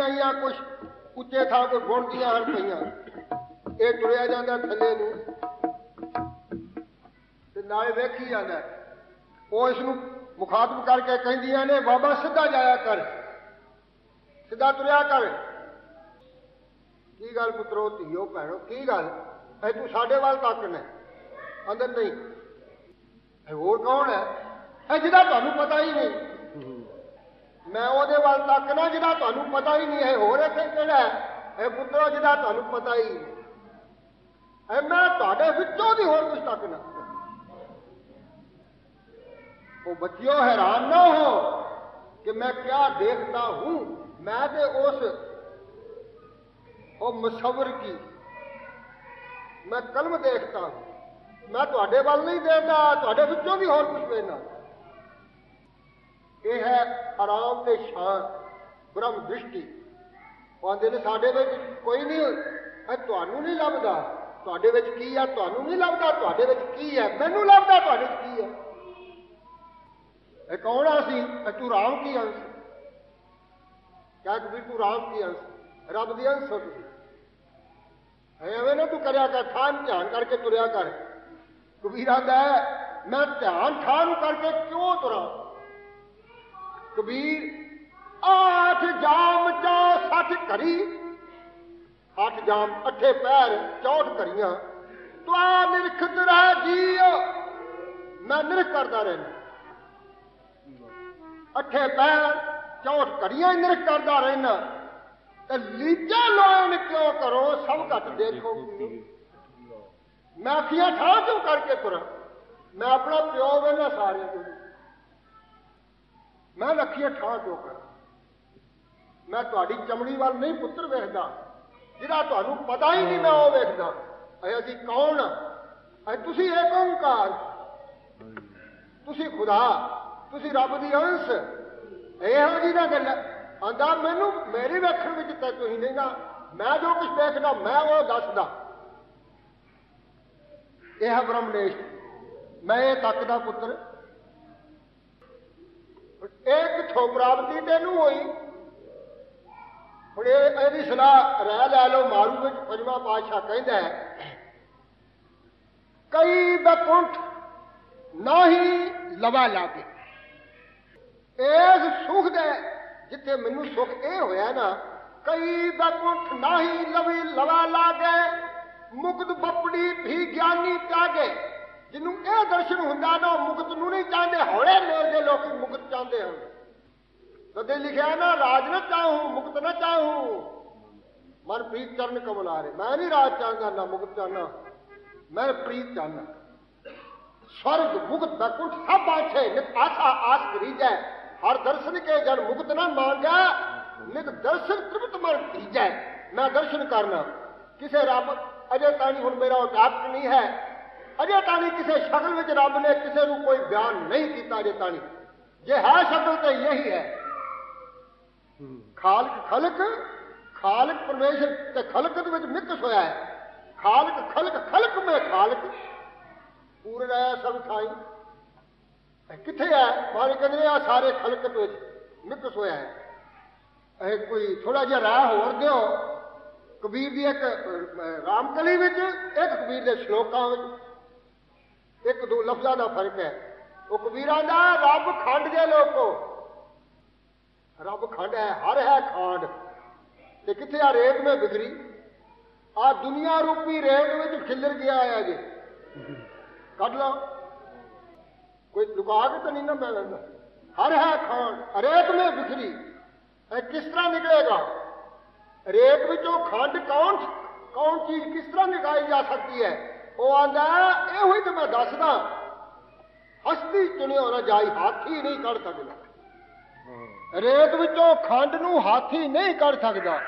ਆਈਆਂ ਕੁਛ ਉੱਚੇ ਥਾਂ ਕੋਈ ਗੁਣਦੀਆਂ ਹਨ ਪਈਆਂ। ਇਹ ਤੁਰਿਆ ਜਾਂਦਾ ਥੱਲੇ ਨੂੰ ਤੇ ਨਾਲੇ ਵੇਖੀ ਜਾਂਦਾ। ਉਹ ਇਸ ਨੂੰ ਮੁਖਾਤਬ ਕਰਕੇ ਕਹਿੰਦੀਆਂ ਨੇ, ਬਾਬਾ ਸਿੱਧਾ ਜਾਇਆ ਕਰ, ਸਿੱਧਾ ਤੁਰਿਆ ਕਰ। ਕੀ ਗੱਲ ਪੁੱਤਰੋ, ਧੀਓ, ਭੈਣੋ, ਕੀ ਗੱਲ? ਐ ਤੂੰ ਸਾਡੇ ਵੱਲ ਤੱਕ ਨੇ। ਅੰਦਰ ਨਹੀਂ। ਇਹ ਹੋਰ ਕੌਣ ਹੈ? ਇਹ ਜਿਹਦਾ ਤੁਹਾਨੂੰ ਪਤਾ ਹੀ ਨਹੀਂ। ਮੈਂ ਉਹਦੇ ਵੱਲ ਤੱਕਣਾ ਜਿਹਦਾ ਤੁਹਾਨੂੰ ਪਤਾ ਹੀ ਨਹੀਂ ਹੈ, ਹੋਰ ਇੱਥੇ ਕਿਹੜਾ ਹੈ? ਇਹ ਪੁੱਤਰੋ, ਜਿਹਦਾ ਤੁਹਾਨੂੰ ਪਤਾ ਹੀ ਨਹੀਂ। ਇਹ ਮੈਂ ਤੁਹਾਡੇ ਵਿੱਚੋਂ ਦੀ ਹੋਰ ਕੁਝ ਤੱਕਣਾ ਉਹ ਬੱਚਿਓ, ਹੈਰਾਨ ਨਾ ਹੋ ਕਿ ਮੈਂ ਕਿਆ ਦੇਖਦਾ ਹੂੰ। ਮੈਂ ਤੇ ਉਸ, ਉਹ ਮੁਸਵਰ ਕੀ। ਮੈਂ ਕਲਮ ਦੇਖਦਾ ਹੂੰ। ਮੈਂ ਤੁਹਾਡੇ ਵੱਲ ਨਹੀਂ ਦੇਖਦਾ, ਤੁਹਾਡੇ ਵਿੱਚੋਂ ਵੀ ਹੋਰ ਕੁਝ ਵੇਖਣਾ ਇਹ ਹੈ ਆਰਾਮ ਤੇ ਸ਼ਾਂਤ, ਬ੍ਰਹਮ ਦ੍ਰਿਸ਼ਟੀ। ਕਹਿੰਦੇ ਨੇ ਸਾਡੇ ਵਿੱਚ, ਕੋਈ ਨਹੀਂ, ਇਹ ਤੁਹਾਨੂੰ ਨਹੀਂ ਲੱਭਦਾ। ਤੁਹਾਡੇ ਵਿੱਚ ਕੀ ਹੈ ਤੁਹਾਨੂੰ ਨਹੀਂ ਲੱਭਦਾ, ਤੁਹਾਡੇ ਵਿੱਚ ਕੀ ਹੈ ਮੈਨੂੰ ਲੱਭਦਾ ਤੁਹਾਡੇ ਵਿੱਚ ਕੀ ਹੈ ਇਹ ਕੌਣ ਆ ਸੀ ਤੂੰ ਰਾਮ ਕੀ ਅੰਸ਼? ਕਿਆ ਕਬੀਰ ਤੂੰ ਰਾਮ ਕੀ ਅੰਸ਼? ਰੱਬ ਦੀ ਅੰਸ਼ ਹੋ ਤੁਸੀਂ ਐਵੇਂ ਨਾ ਤੂੰ ਕਰਿਆ ਕਰ, ਖਾਨ ਧਿਆਨ ਕਰਕੇ ਤੁਰਿਆ ਕਰ। ਕਬੀਰ ਆਂਦਾ ਮੈਂ ਧਿਆਨ ਠਾਹ ਨੂੰ ਕਰਕੇ ਕਿਉਂ ਤੁਰਾਂ? ਕਬੀਰ ਆਠ ਜਾਮ ਚਾ ਸੱਠ ਕਰੀ ਅੱਠ ਜਾਮ ਅੱਠੇ ਪੈਰ 64 ਕਰੀਆਂ ਤਵਾ ਨਿਰਖਤ ਰਹਿ ਜੀਓ। ਮੈਂ ਨਿਰਖ ਕਰਦਾ ਰਹਿਣਾ ਅੱਠੇ ਪੈਰ 64 ਕਰੀਆਂ ਹੀ ਨਿਰਖ ਕਰਦਾ ਰਹਿਣਾ ਤੇ ਲੀਜਾ ਲੋਨ ਕਿਉਂ ਕਰੋ? ਸਭ ਘੱਟ ਦੇਖੋ ਮੈਂ ਅੱਖੀਆਂ ਠਾਹ ਕਿਉਂ ਕਰਕੇ ਤੁਰਾਂ? ਮੈਂ ਆਪਣਾ ਪਿਓ ਵੇਨਾ ਸਾਰਿਆਂ ਤੋਂ। ਮੈਂ ਅੱਖੀਆਂ ਠਾਹ ਕਿਉਂ ਮੈਂ ਤੁਹਾਡੀ ਚਮੜੀ ਵੱਲ ਨਹੀਂ ਪੁੱਤਰ ਵੇਖਦਾ ਜਿਹਦਾ ਤੁਹਾਨੂੰ ਪਤਾ ਹੀ ਨਹੀਂ ਮੈਂ ਉਹ ਵੇਖਦਾ। ਅਏ ਅਸੀਂ ਕੌਣ? ਅਏ ਤੁਸੀਂ ਏਕ ਓੰਕਾਰ ਤੁਸੀਂ ਖੁਦਾ, ਤੁਸੀਂ ਰੱਬ ਦੀ ਅੰਸ਼। ਇਹੋ ਜਿਹੀ ਨਾ ਗੱਲ ਆਂਦਾ, ਮੈਨੂੰ, ਮੇਰੇ ਵੇਖਣ ਵਿੱਚ ਤਾਂ ਤੁਸੀਂ ਨਹੀਂ ਨਾ, ਮੈਂ ਜੋ ਕੁਝ ਵੇਖਦਾ ਮੈਂ ਉਹ ਦੱਸਦਾ। ਇਹ ਹੈ ਬ੍ਰਹਮਨੇਸ਼। ਮੈਂ ਇਹ ਤੱਕ ਦਾ ਪੁੱਤਰ ਇਹ ਕਿੱਥੋਂ ਪ੍ਰਾਪਤੀ ਤੈਨੂੰ ਹੋਈ? ਹੁਣ ਇਹ ਇਹਦੀ ਸਲਾਹ ਰਹਿ ਲੈ ਲਓ, ਮਾਰੂ ਵਿੱਚ ਪੰਜਵਾਂ ਪਾਤਸ਼ਾਹ ਕਹਿੰਦਾ ਹੈ, ਕਈ ਬਕੁੰਠ ਨਹੀਂ ਲਵਾ ਲਾਗੇ ਇਸ ਸੁਖ ਦੇ ਜਿੱਥੇ ਮੈਨੂੰ ਸੁਖ ਇਹ ਹੋਇਆ ਨਾ, ਕਈ ਬਕੁੰਠ ਨਹੀਂ ਲਵੀ ਲਵਾ ਲਾਗੇ ਮੁਕਤ ਬੱਪੜੀ ਵੀ ਗਿਆਨੀ ਤਿਆਗੇ। ਜਿਹਨੂੰ ਇਹ ਦਰਸ਼ਨ ਹੁੰਦਾ ਨਾ ਉਹ ਮੁਕਤ ਨੂੰ ਨਹੀਂ ਚਾਹੁੰਦੇ ਹੌਲੇ ਮੇਲ ਦੇ ਲੋਕ ਮੁਕਤ ਚਾਹੁੰਦੇ ਹਨ ਕਦੇ ਲਿਖਿਆ ਨਾ ਰਾਜ ਨਾ ਚਾਹੂੰ ਮੁਕਤ ਨਾ ਚਾਹੂੰ ਮਨ ਪ੍ਰੀਤ ਚਰਨ ਕਮਲਾਰੇ ਮੈਂ ਨਹੀਂ ਰਾਜ ਚਾਹੁੰਦਾ ਨਾ ਮੁਕਤ ਚਾਹਨਾ ਮੈਂ ਪ੍ਰੀਤ ਚਾਹਨਾ स्वर्ग मुक्त बैकुंठ सब बाछे नित आशा आस करीजै हर दर्शन के जन मुक्त न मांगै नित दर्शन तृप्त मन भीजै मैं दर्शन करना ਕਿਸੇ ਰੱਬ ਅਜੇ ਤਾਣੀ ਹੁਣ ਮੇਰਾ ਉਚਾਰਤ ਨਹੀਂ ਹੈ ਅਜੇ ਤਾਣੀ ਕਿਸੇ ਸ਼ਕਲ ਵਿੱਚ ਰੱਬ ਨੇ ਕਿਸੇ ਨੂੰ ਕੋਈ ਬਿਆਨ ਨਹੀਂ ਕੀਤਾ ਅਜੇ ਤਾਣੀ ਜੇ ਹੈ ਸ਼ਕਲ ਤੇ ਇਹੀ ਹੈ। ਖਾਲਕ ਖਲਕ ਖਾਲਕ ਪਰਮੇਸ਼ਰ ਤੇ ਖਲਕਤ ਵਿੱਚ ਮਿਕਸ ਹੋਇਆ ਹੈ। ਖਾਲਕ ਖਲਕ ਖਲਕ ਮੈਂ ਖਾਲਕ। ਪੂਰਨ ਹੈ ਸਭ ਥਾਈ। ਇਹ ਕਿੱਥੇ ਹੈ? ਮਾਰੇ ਕਹਿੰਦੇ ਆ ਸਾਰੇ ਖਲਕਤ ਵਿੱਚ ਮਿਕਸ ਹੋਇਆ ਹੈ। ਇਹ ਕੋਈ ਥੋੜਾ ਜਿਹਾ ਰਾਹ ਹੋਰ ਦਿਓ। ਕਬੀਰ ਦੀ ਇੱਕ ਅਹ, ਰਾਮਕਲੀ ਵਿੱਚ ਇੱਕ ਕਬੀਰ ਦੇ ਸ਼ਲੋਕਾਂ ਵਿੱਚ। ਇੱਕ ਦੋ ਲਫ਼ਜ਼ਾਂ ਦਾ ਫ਼ਰਕ ਹੈ। ਉਹ ਕਬੀਰਾਂ ਦਾ ਰੱਬ ਖੰਡ ਦੇ ਲੋਕੋ। ਰੱਬ ਖੰਡ ਹੈ, ਹਰ ਹੈ ਖਾਂਡ। ਤੇ ਕਿੱਥੇ ਆ ਰੇਤ ਮੇ ਬਿਖਰੀ? ਆ ਦੁਨੀਆ ਰੂਪੀ ਰੇਤ ਵਿੱਚ ਖਿਲਰ ਗਿਆ ਹੈ ਜੀ। ਕੱਢ ਲਓ। ਕੋਈ ਲੁਕਾ ਕੇ ਤਾਂ ਨਹੀਂ ਨਾ ਮੈਂ ਲੈਂਦਾ। ਹਰ ਹੈ ਖਾਂਡ। ਰੇਤ ਮੇ ਬਿਖਰੀ। ਇਹ ਕਿਸ ਤਰ੍ਹਾਂ ਨਿਕਲੇਗਾ? ਰੇਤ ਵਿੱਚੋਂ ਖੰਡ ਕੌਣ ਕੌਣ ਚੀਜ਼ ਕਿਸ ਤਰ੍ਹਾਂ ਨਿਕਾਈ ਜਾ ਸਕਦੀ ਹੈ? ਉਹ ਆਂਦਾ, ਇਹੋ ਹੀ ਤੇ ਮੈਂ ਦੱਸਦਾ, ਹਸਤੀ ਚੁਣਿਓ ਨਾ ਜਾਈ, ਹਾਥੀ ਨਹੀਂ ਕੱਢ ਸਕਦਾ। ਰੇਤ ਵਿੱਚੋਂ ਖੰਡ ਨੂੰ ਹਾਥੀ ਨਹੀਂ ਕੱਢ ਸਕਦਾ।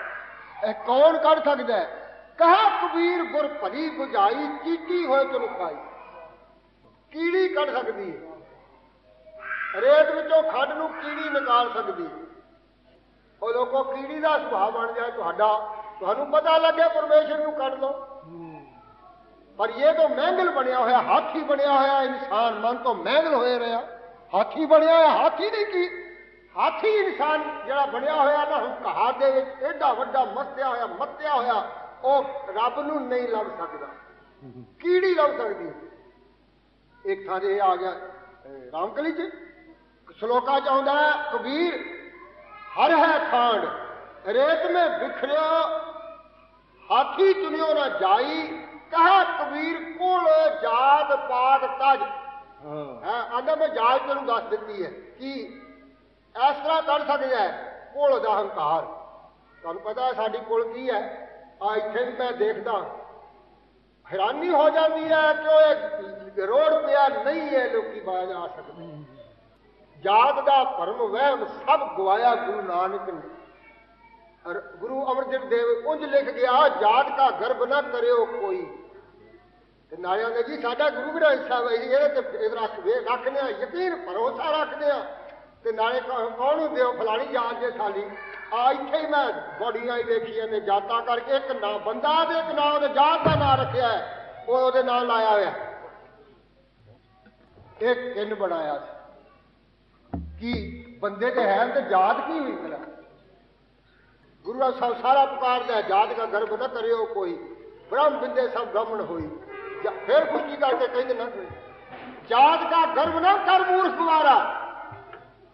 ਇਹ ਕੌਣ ਕੱਢ ਸਕਦਾ? ਹੈ ਕਹਾ, ਕਬੀਰ ਗੁਰ ਭਲੀ 부ਝਾਈ ਚੀਟੀ ਹੋਏ ਤੈਨੂੰ ਖਾਈ। ਕੀੜੀ ਕੱਢ ਸਕਦੀ ਹੈ ਰੇਤ ਵਿੱਚੋਂ ਖੰਡ ਨੂੰ ਕੀੜੀ ਨਿਕਾਲ ਸਕਦੀ ਉਹ ਲੋਕੋ ਕੀੜੀ ਦਾ ਸੁਭਾਅ ਬਣ ਜਾਏ ਤੁਹਾਡਾ, ਤੁਹਾਨੂੰ ਪਤਾ ਲੱਗਿਆ, ਪਰਮੇਸ਼ਰ ਨੂੰ ਕੱਢ ਲਓ। ਪਰ ਇਹ ਤਾਂ ਮਹਿੰਗਲ ਬਣਿਆ ਹੋਇਆ, ਹਾਥੀ ਬਣਿਆ ਹੋਇਆ, ਇਨਸਾਨ ਮਨ ਤੋਂ ਮਹਿੰਗਲ ਹੋਏ ਰਿਹਾ। ਹਾਥੀ ਬਣਿਆ ਹੋਇਆ, ਹਾਥੀ ਨਹੀਂ ਕੀ? ਹਾਥੀ ਇਨਸਾਨ ਜਿਹੜਾ ਬਣਿਆ ਹੋਇਆ ਨਾ, ਹੁਣ ਹੰਕਾਰ ਦੇ ਵਿੱਚ ਐਡਾ ਵੱਡਾ ਮੱਤਿਆ ਹੋਇਆ ਮੱਤਿਆ ਹੋਇਆ, ਉਹ ਰੱਬ ਨੂੰ ਨਹੀਂ ਲੱਭ ਸਕਦਾ। ਕੀੜੀ ਲੱਭ ਸਕਦੀ? ਇੱਕ ਥਾਂ ਤੇ ਆ ਗਿਆ, ਅਹ, ਰਾਮਕਲੀ ਚ। ਸ਼ਲੋਕਾ ਚ ਆਉਂਦਾ ਕਬੀਰ, ਹਰ ਹੈ ਖਾਂਡ, ਰੇਤ ਮੇ ਵਿਖਰਿਆ ਹਾਥੀ ਚੁਣਿਓ ਨਾ ਜਾਈ ਕਹਾ ਕਬੀਰ ਕੋਲ ਜਾਤ ਪਾਤ ਤਜ। ਹਾਂ। ਆਂਦਾ ਮੈਂ ਜਾਚ ਤੈਨੂੰ ਦੱਸ ਦਿੱਤੀ ਹੈ। ਕਿ? ਇਸ ਤਰ੍ਹਾਂ ਕਰ ਸਕਦਾ ਹੈ ਕੋਲ ਦਾ ਹੰਕਾਰ। ਤੁਹਾਨੂੰ ਪਤਾ ਹੈ ਸਾਡੀ ਕੋਲ ਕੀ ਹੈ? ਆ ਇੱਥੇ ਵੀ ਮੈਂ ਦੇਖਦਾ। ਹੈਰਾਨੀ ਹੋ ਜਾਂਦੀ ਹੈ ਕਿ ਉਹ ਇੱਕ ਰੋਡ ਪਿਆ ਨਹੀਂ ਹੈ ਲੋਕੀ ਬਾਜ ਆ ਸਕਦੇ। ਜਾਤ ਦਾ ਭਰਮ ਵਹਿਮ ਸਭ ਗਵਾਇਆ ਗੁਰੂ ਨਾਨਕ ਨੇ। ਔਰ ਗੁਰੂ ਅਮਰਜਨ ਦੇਵ ਉਂਝ ਲਿਖ ਗਿਆ ਜਾਤ ਦਾ ਗਰਭ ਨਾ ਕਰਿਓ ਕੋਈ। ਤੇ ਨਾਲੇ ਆਂਦੇ ਜੀ ਸਾਡਾ ਗੁਰੂ ਗ੍ਰੰਥ ਸਾਹਿਬ ਹੈ ਜੀ, ਇਹਦੇ ਤੇ ਇਹ ਰੱਖ ਰੱਖਦੇ ਆ ਯਕੀਨ ਭਰੋਸਾ ਰੱਖਦੇ ਆ। ਤੇ ਨਾਲੇ ਕੌਣ ਕੌਣ ਹੁੰਦੇ ਹੋ ਫਲਾਣੀ ਜਾਤ ਦੇ ਸਾਲੀ। ਆ ਇੱਥੇ ਹੀ ਮੈਂ ਬੜੀਆਂ ਹੀ ਵੇਖੀਆਂ ਨੇ ਜਾਤਾਂ ਕਰਕੇ ਇੱਕ ਨਾਂ ਬੰਦਾ ਦੇ ਇੱਕ ਨਾਂ ਉਹਦੇ ਜਾਤ ਦਾ ਨਾਂ ਰੱਖਿਆ ਉਹ ਉਹਦੇ ਨਾਲ ਲਾਇਆ ਹੋਇਆ। ਇਹ ਕਿੰਨ ਬਣਾਇਆ ਸੀ। ਕੀ ਬੰਦੇ ਤੇ ਹੈ ਤੇ ਜਾਤ ਕੀ ਹੋਈ ਭਲਾ ਗੁਰੂ ਸਾਹਿਬ ਸਾਰਾ ਪੁਕਾਰਦਾ ਹੈ ਜਾਤ ਦਾ ਗਰਭ ਨਾ ਕਰਿਓ ਕੋਈ। ਬ੍ਰਹਮ ਬਿੰਦੇ ਸਭ ਬ੍ਰਾਹਮਣ ਹੋਈ। ਜਾਂ ਫਿਰ ਕੁਝ ਕੀ ਕਰਕੇ ਕਹਿੰਦੇ ਨਾ ਜਾਤ ਦਾ ਗਰਭ ਨਾ ਕਰ ਮੂਰਖ ਦੁਆਰਾ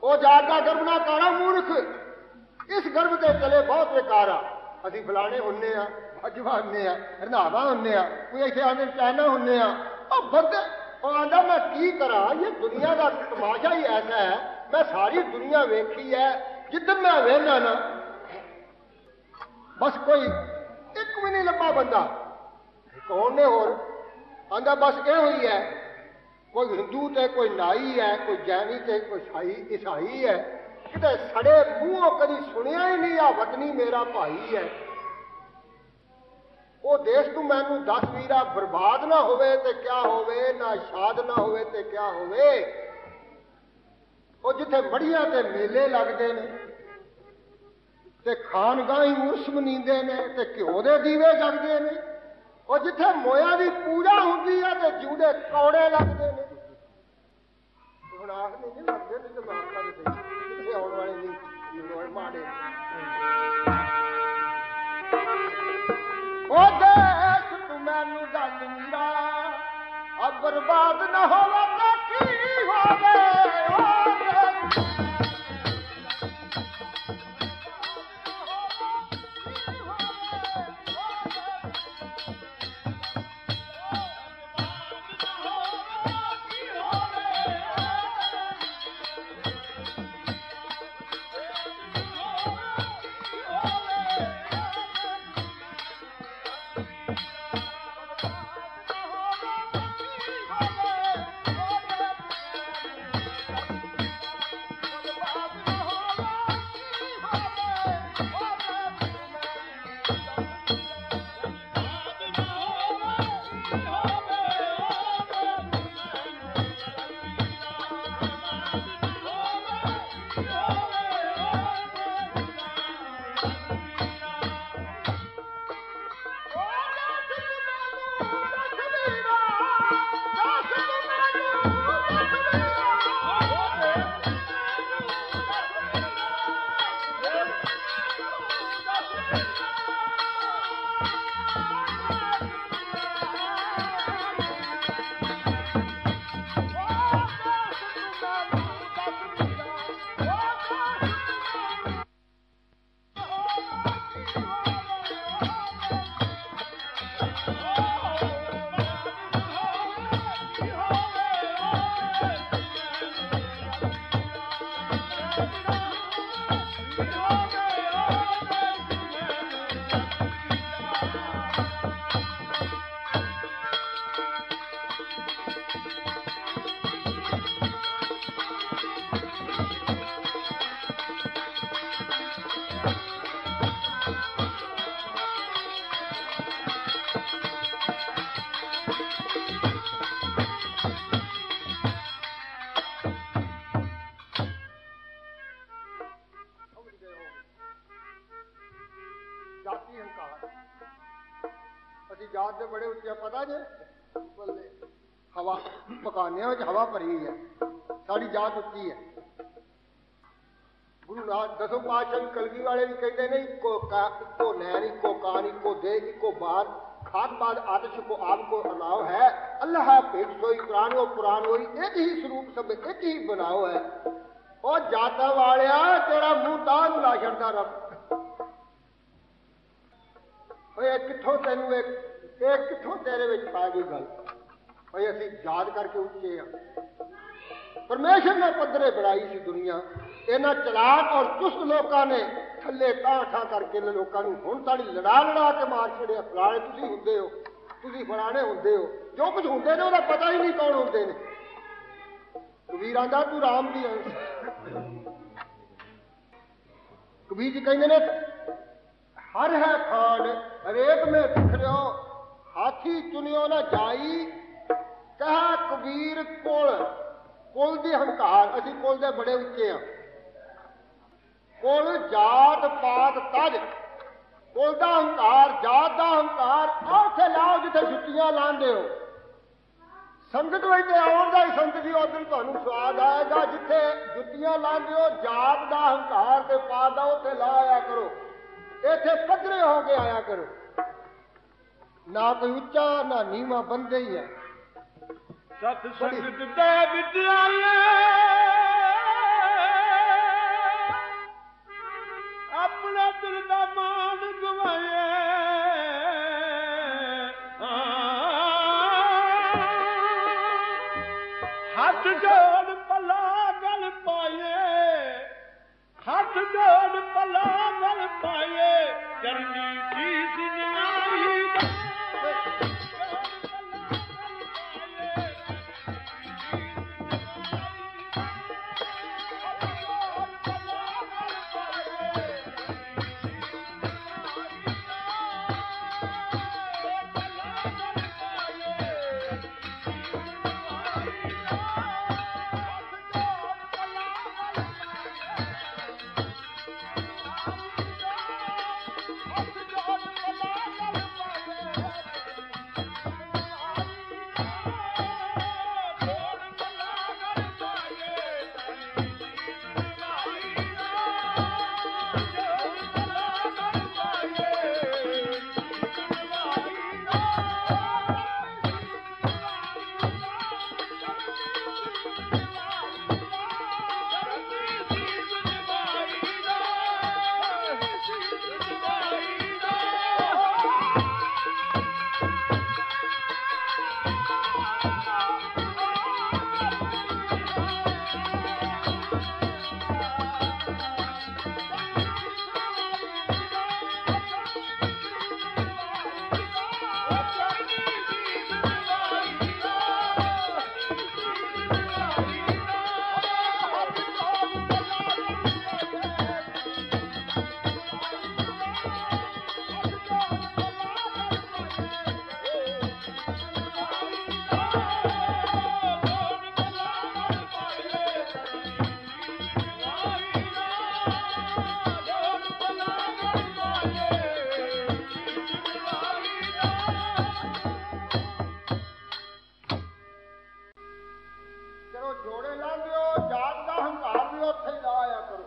ਉਹ ਜਾਤ ਦਾ ਗਰਭ ਨਾ ਕਰਾ ਮੂਰਖ। ਇਸ ਗਰਭ ਤੇ ਚਲੇ ਬਹੁਤ ਵਿਕਾਰਾ ਅਸੀਂ ਫਲਾਣੇ ਹੁੰਨੇ ਆ ਅਜਵਾਨੇ ਆ, ਰੰਧਾਵਾ ਹੁੰਨੇ ਆ, ਕੋਈ ਇੱਥੇ ਆਂਦੇ ਚਾਈਨਾ ਹੁੰਨੇ ਆ। ਉਹ ਬੰਦੇ ਉਹ ਆਂਦਾ, ਮੈਂ ਕੀ ਕਰਾਂ? ਇਹ ਦੁਨੀਆ ਦਾ ਤਮਾਸ਼ਾ ਹੀ ਐਸਾ ਹੈ। ਮੈਂ ਸਾਰੀ ਦੁਨੀਆ ਵੇਖੀ ਹੈ। ਜਿੱਦਨ ਮੈਂ ਵੇਖਣਾ ਨਾ, ਬਸ ਕੋਈ ਇੱਕ ਵੀ ਨਹੀਂ ਲੱਭਾ ਬੰਦਾ। ਕੌਣ ਨੇ ਹੋਰ। ਆਂਦਾ, ਬਸ ਇਹ ਹੋਈ ਹੈ ਕੋਈ ਹਿੰਦੂ ਤੇ, ਕੋਈ ਨਾਈ ਹੈ ਕੋਈ ਜੈਨੀ ਤੇ, ਕੋਈ ਸਾਈ ਈਸਾਈ ਹੈ ਕਿਤੇ ਸੜੇ ਮੂੰਹੋਂ ਕਦੀ ਸੁਣਿਆ ਹੀ ਨਹੀਂ ਆ ਵਤਨੀ ਮੇਰਾ ਭਾਈ ਹੈ ਉਹ ਦੇਸ਼ ਤੂੰ ਮੈਨੂੰ ਦੱਸ ਵੀਰਾ, ਬਰਬਾਦ ਨਾ ਹੋਵੇ ਤੇ ਕਿਆ ਹੋਵੇ, ਨਾ ਸ਼ਾਦ ਨਾ ਹੋਵੇ ਤੇ ਕਿਆ ਹੋਵੇ। ਉਹ ਜਿੱਥੇ ਮੜੀਆਂ ਤੇ ਮੇਲੇ ਲੱਗਦੇ ਨੇ, ਤੇ ਖਾਨਗਾਹੀ ਉਰਸ ਨੀਂਦੇ ਨੇ, ਤੇ ਘਿਓ ਦੇ ਦੀਵੇ ਜਗਦੇ ਨੇ। ਉਹ ਜਿੱਥੇ ਮੋਇਆ ਦੀ ਪੂਜਾ ਹੁੰਦੀ ਹੈ ਤੇ ਜੂੜੇ ਕੌੜੇ ਲੱਗਦੇ ਨੇ। ਹੁਣ ਆਖ ਨਹੀਂ ਜੀ ਲੱਗਦੇ ਨੇ ਤੇ ਆਖਾਂ ਨਹੀਂ ਕਿੱਥੇ ਆਉਣ ਵਾਲੇ ਨਹੀਂ ਲੋੜ ਮਾੜੇ ਉਹ ਦੇਸ਼ ਤੂੰ ਮੈਨੂੰ ਦੱਸ ਵੀਰਾ ਆ ਨਾ ਹੋਵੇ ਤਾਂ ਕੀ ਹੋਵੇ? ਪਕਾਨਿਆਂ ਵਿੱਚ ਹਵਾ ਭਰੀ ਹੈ ਸਾਡੀ ਜਾਤ ਉੱਚੀ ਹੈ ਗੁਰੂ ਨਾਨਕ, ਦਸੋਂ ਪਾਤਸ਼ਾਹ ਕਲਗੀ ਵਾਲੇ ਵੀ ਕਹਿੰਦੇ ਨੇ, ਇੱਕੋ ਕਾ, ਇੱਕੋ ਨੈਣ ਇੱਕੋ ਕਾਨ ਇੱਕੋ ਦੇ ਇੱਕੋ ਬਾਰ ਖਾਤ ਬਾਦ ਆਤਸ਼ ਕੋ ਆਪ ਕੋ ਅਨਾਉ ਹੈ। ਅੱਲਾਹ ਭੇਟ ਸੋਈ, ਕੁਰਾਨ ਉਹ ਪੁਰਾਨ ਹੋਈ ਇੱਕ ਹੀ ਸਰੂਪ ਸਭ ਇੱਕ ਹੀ ਬਣਾਓ ਹੈ। ਉਹ ਜਾਤਾਂ ਵਾਲਿਆ, ਤੇਰਾ ਮੂੰਹ ਤਾਂ ਨੂੰ ਲਾ ਛੱਡਦਾ ਰੱਬ। ਓਏ, ਇਹ ਕਿੱਥੋਂ ਤੈਨੂੰ ਇਹ ਕਿੱਥੋਂ ਤੇਰੇ ਵਿੱਚ ਪਾ ਗਈ ਗੱਲ? ਓਏ ਅਸੀਂ ਯਾਦ ਕਰਕੇ ਉੱਚੇ ਆ। ਪਰਮੇਸ਼ਰ ਨੇ ਪੱਧਰੇ ਬਣਾਈ ਸੀ ਦੁਨੀਆ। ਇਹਨਾਂ ਚਲਾਕ ਔਰ ਚੁਸਤ ਲੋਕਾਂ ਨੇ ਥੱਲੇ ਤਾਂ ਕਰਕੇ ਲੋਕਾਂ ਨੂੰ ਹੁਣ ਸਾਡੀ ਲੜਾ ਲੜਾ ਕੇ ਮਾਰ ਛੜਿਆ ਫਲਾਣੇ ਤੁਸੀਂ ਹੁੰਦੇ ਹੋ, ਤੁਸੀਂ ਫਲਾਣੇ ਹੁੰਦੇ ਹੋ। ਜੋ ਕੁਝ ਹੁੰਦੇ ਨੇ ਉਹਦਾ ਪਤਾ ਹੀ ਨਹੀਂ ਕੌਣ ਹੁੰਦੇ ਨੇ। ਕਬੀਰਾਂ ਦਾ ਤੂੰ ਰਾਮ ਦੀ ਅੰਸ਼ ਕਬੀਰ ਜੀ ਕਹਿੰਦੇ ਨੇ, ਹਰ ਹੈ ਖਾਨ ਹਰੇਕ ਮੇ ਵਿਖਰਿਓ, ਹਾਥੀ ਚੁਣਿਓ ਨਾ ਜਾਈ ਕਹਾ ਕਬੀਰ ਕੁਲ ਕੁਲ ਦੀ ਹੰਕਾਰ, ਅਸੀਂ ਕੁਲ ਦੇ ਬੜੇ ਉੱਚੇ ਆ ਕੁਲ ਜਾਤ ਪਾਤ ਤਜ, ਕੁਲ ਦਾ ਹੰਕਾਰ, ਜਾਤ ਦਾ ਹੰਕਾਰ ਉੱਥੇ ਲਾਓ ਜਿੱਥੇ ਛੁੱਟੀਆਂ ਲਾਉਂਦੇ ਹੋ। ਸੰਗਤ ਵਿੱਚ ਆਉਣ ਦਾ ਹੀ ਸੰਗਤ ਜੀ ਉਦੋਂ ਤੁਹਾਨੂੰ ਸਵਾਦ ਆਏਗਾ। ਜਿੱਥੇ ਜੁੱਤੀਆਂ ਲਾਉਂਦੇ ਹੋ, ਜਾਤ ਦਾ ਹੰਕਾਰ ਤੇ ਪਾਤ ਦਾ ਉੱਥੇ ਲਾ ਆਇਆ ਕਰੋ। ਇੱਥੇ ਪੱਧਰੇ ਹੋ ਕੇ ਆਇਆ ਕਰੋ। ਨਾ ਕੋਈ ਉੱਚਾ, ਨਾ ਨੀਵਾਂ ਬੰਦੇ ਹੀ ਹੈ। ਸਤ ਸੰਗਤ ਦੇ ਵਿਦਿਆਲੇ। ਆਪਣਾ ਦਿਲ ਦਾ ਮਾਨ ਗਵਾਏ। ਹੱਥ ਜੋੜ ਚਲੋ ਜੋੜੇ ਲਾਉਂਦੇ ਹੋ ਜਾਤ ਦਾ ਹੰਕਾਰ ਵੀ ਉੱਥੇ ਹੀ ਲਾ ਆਇਆ ਕਰੋ।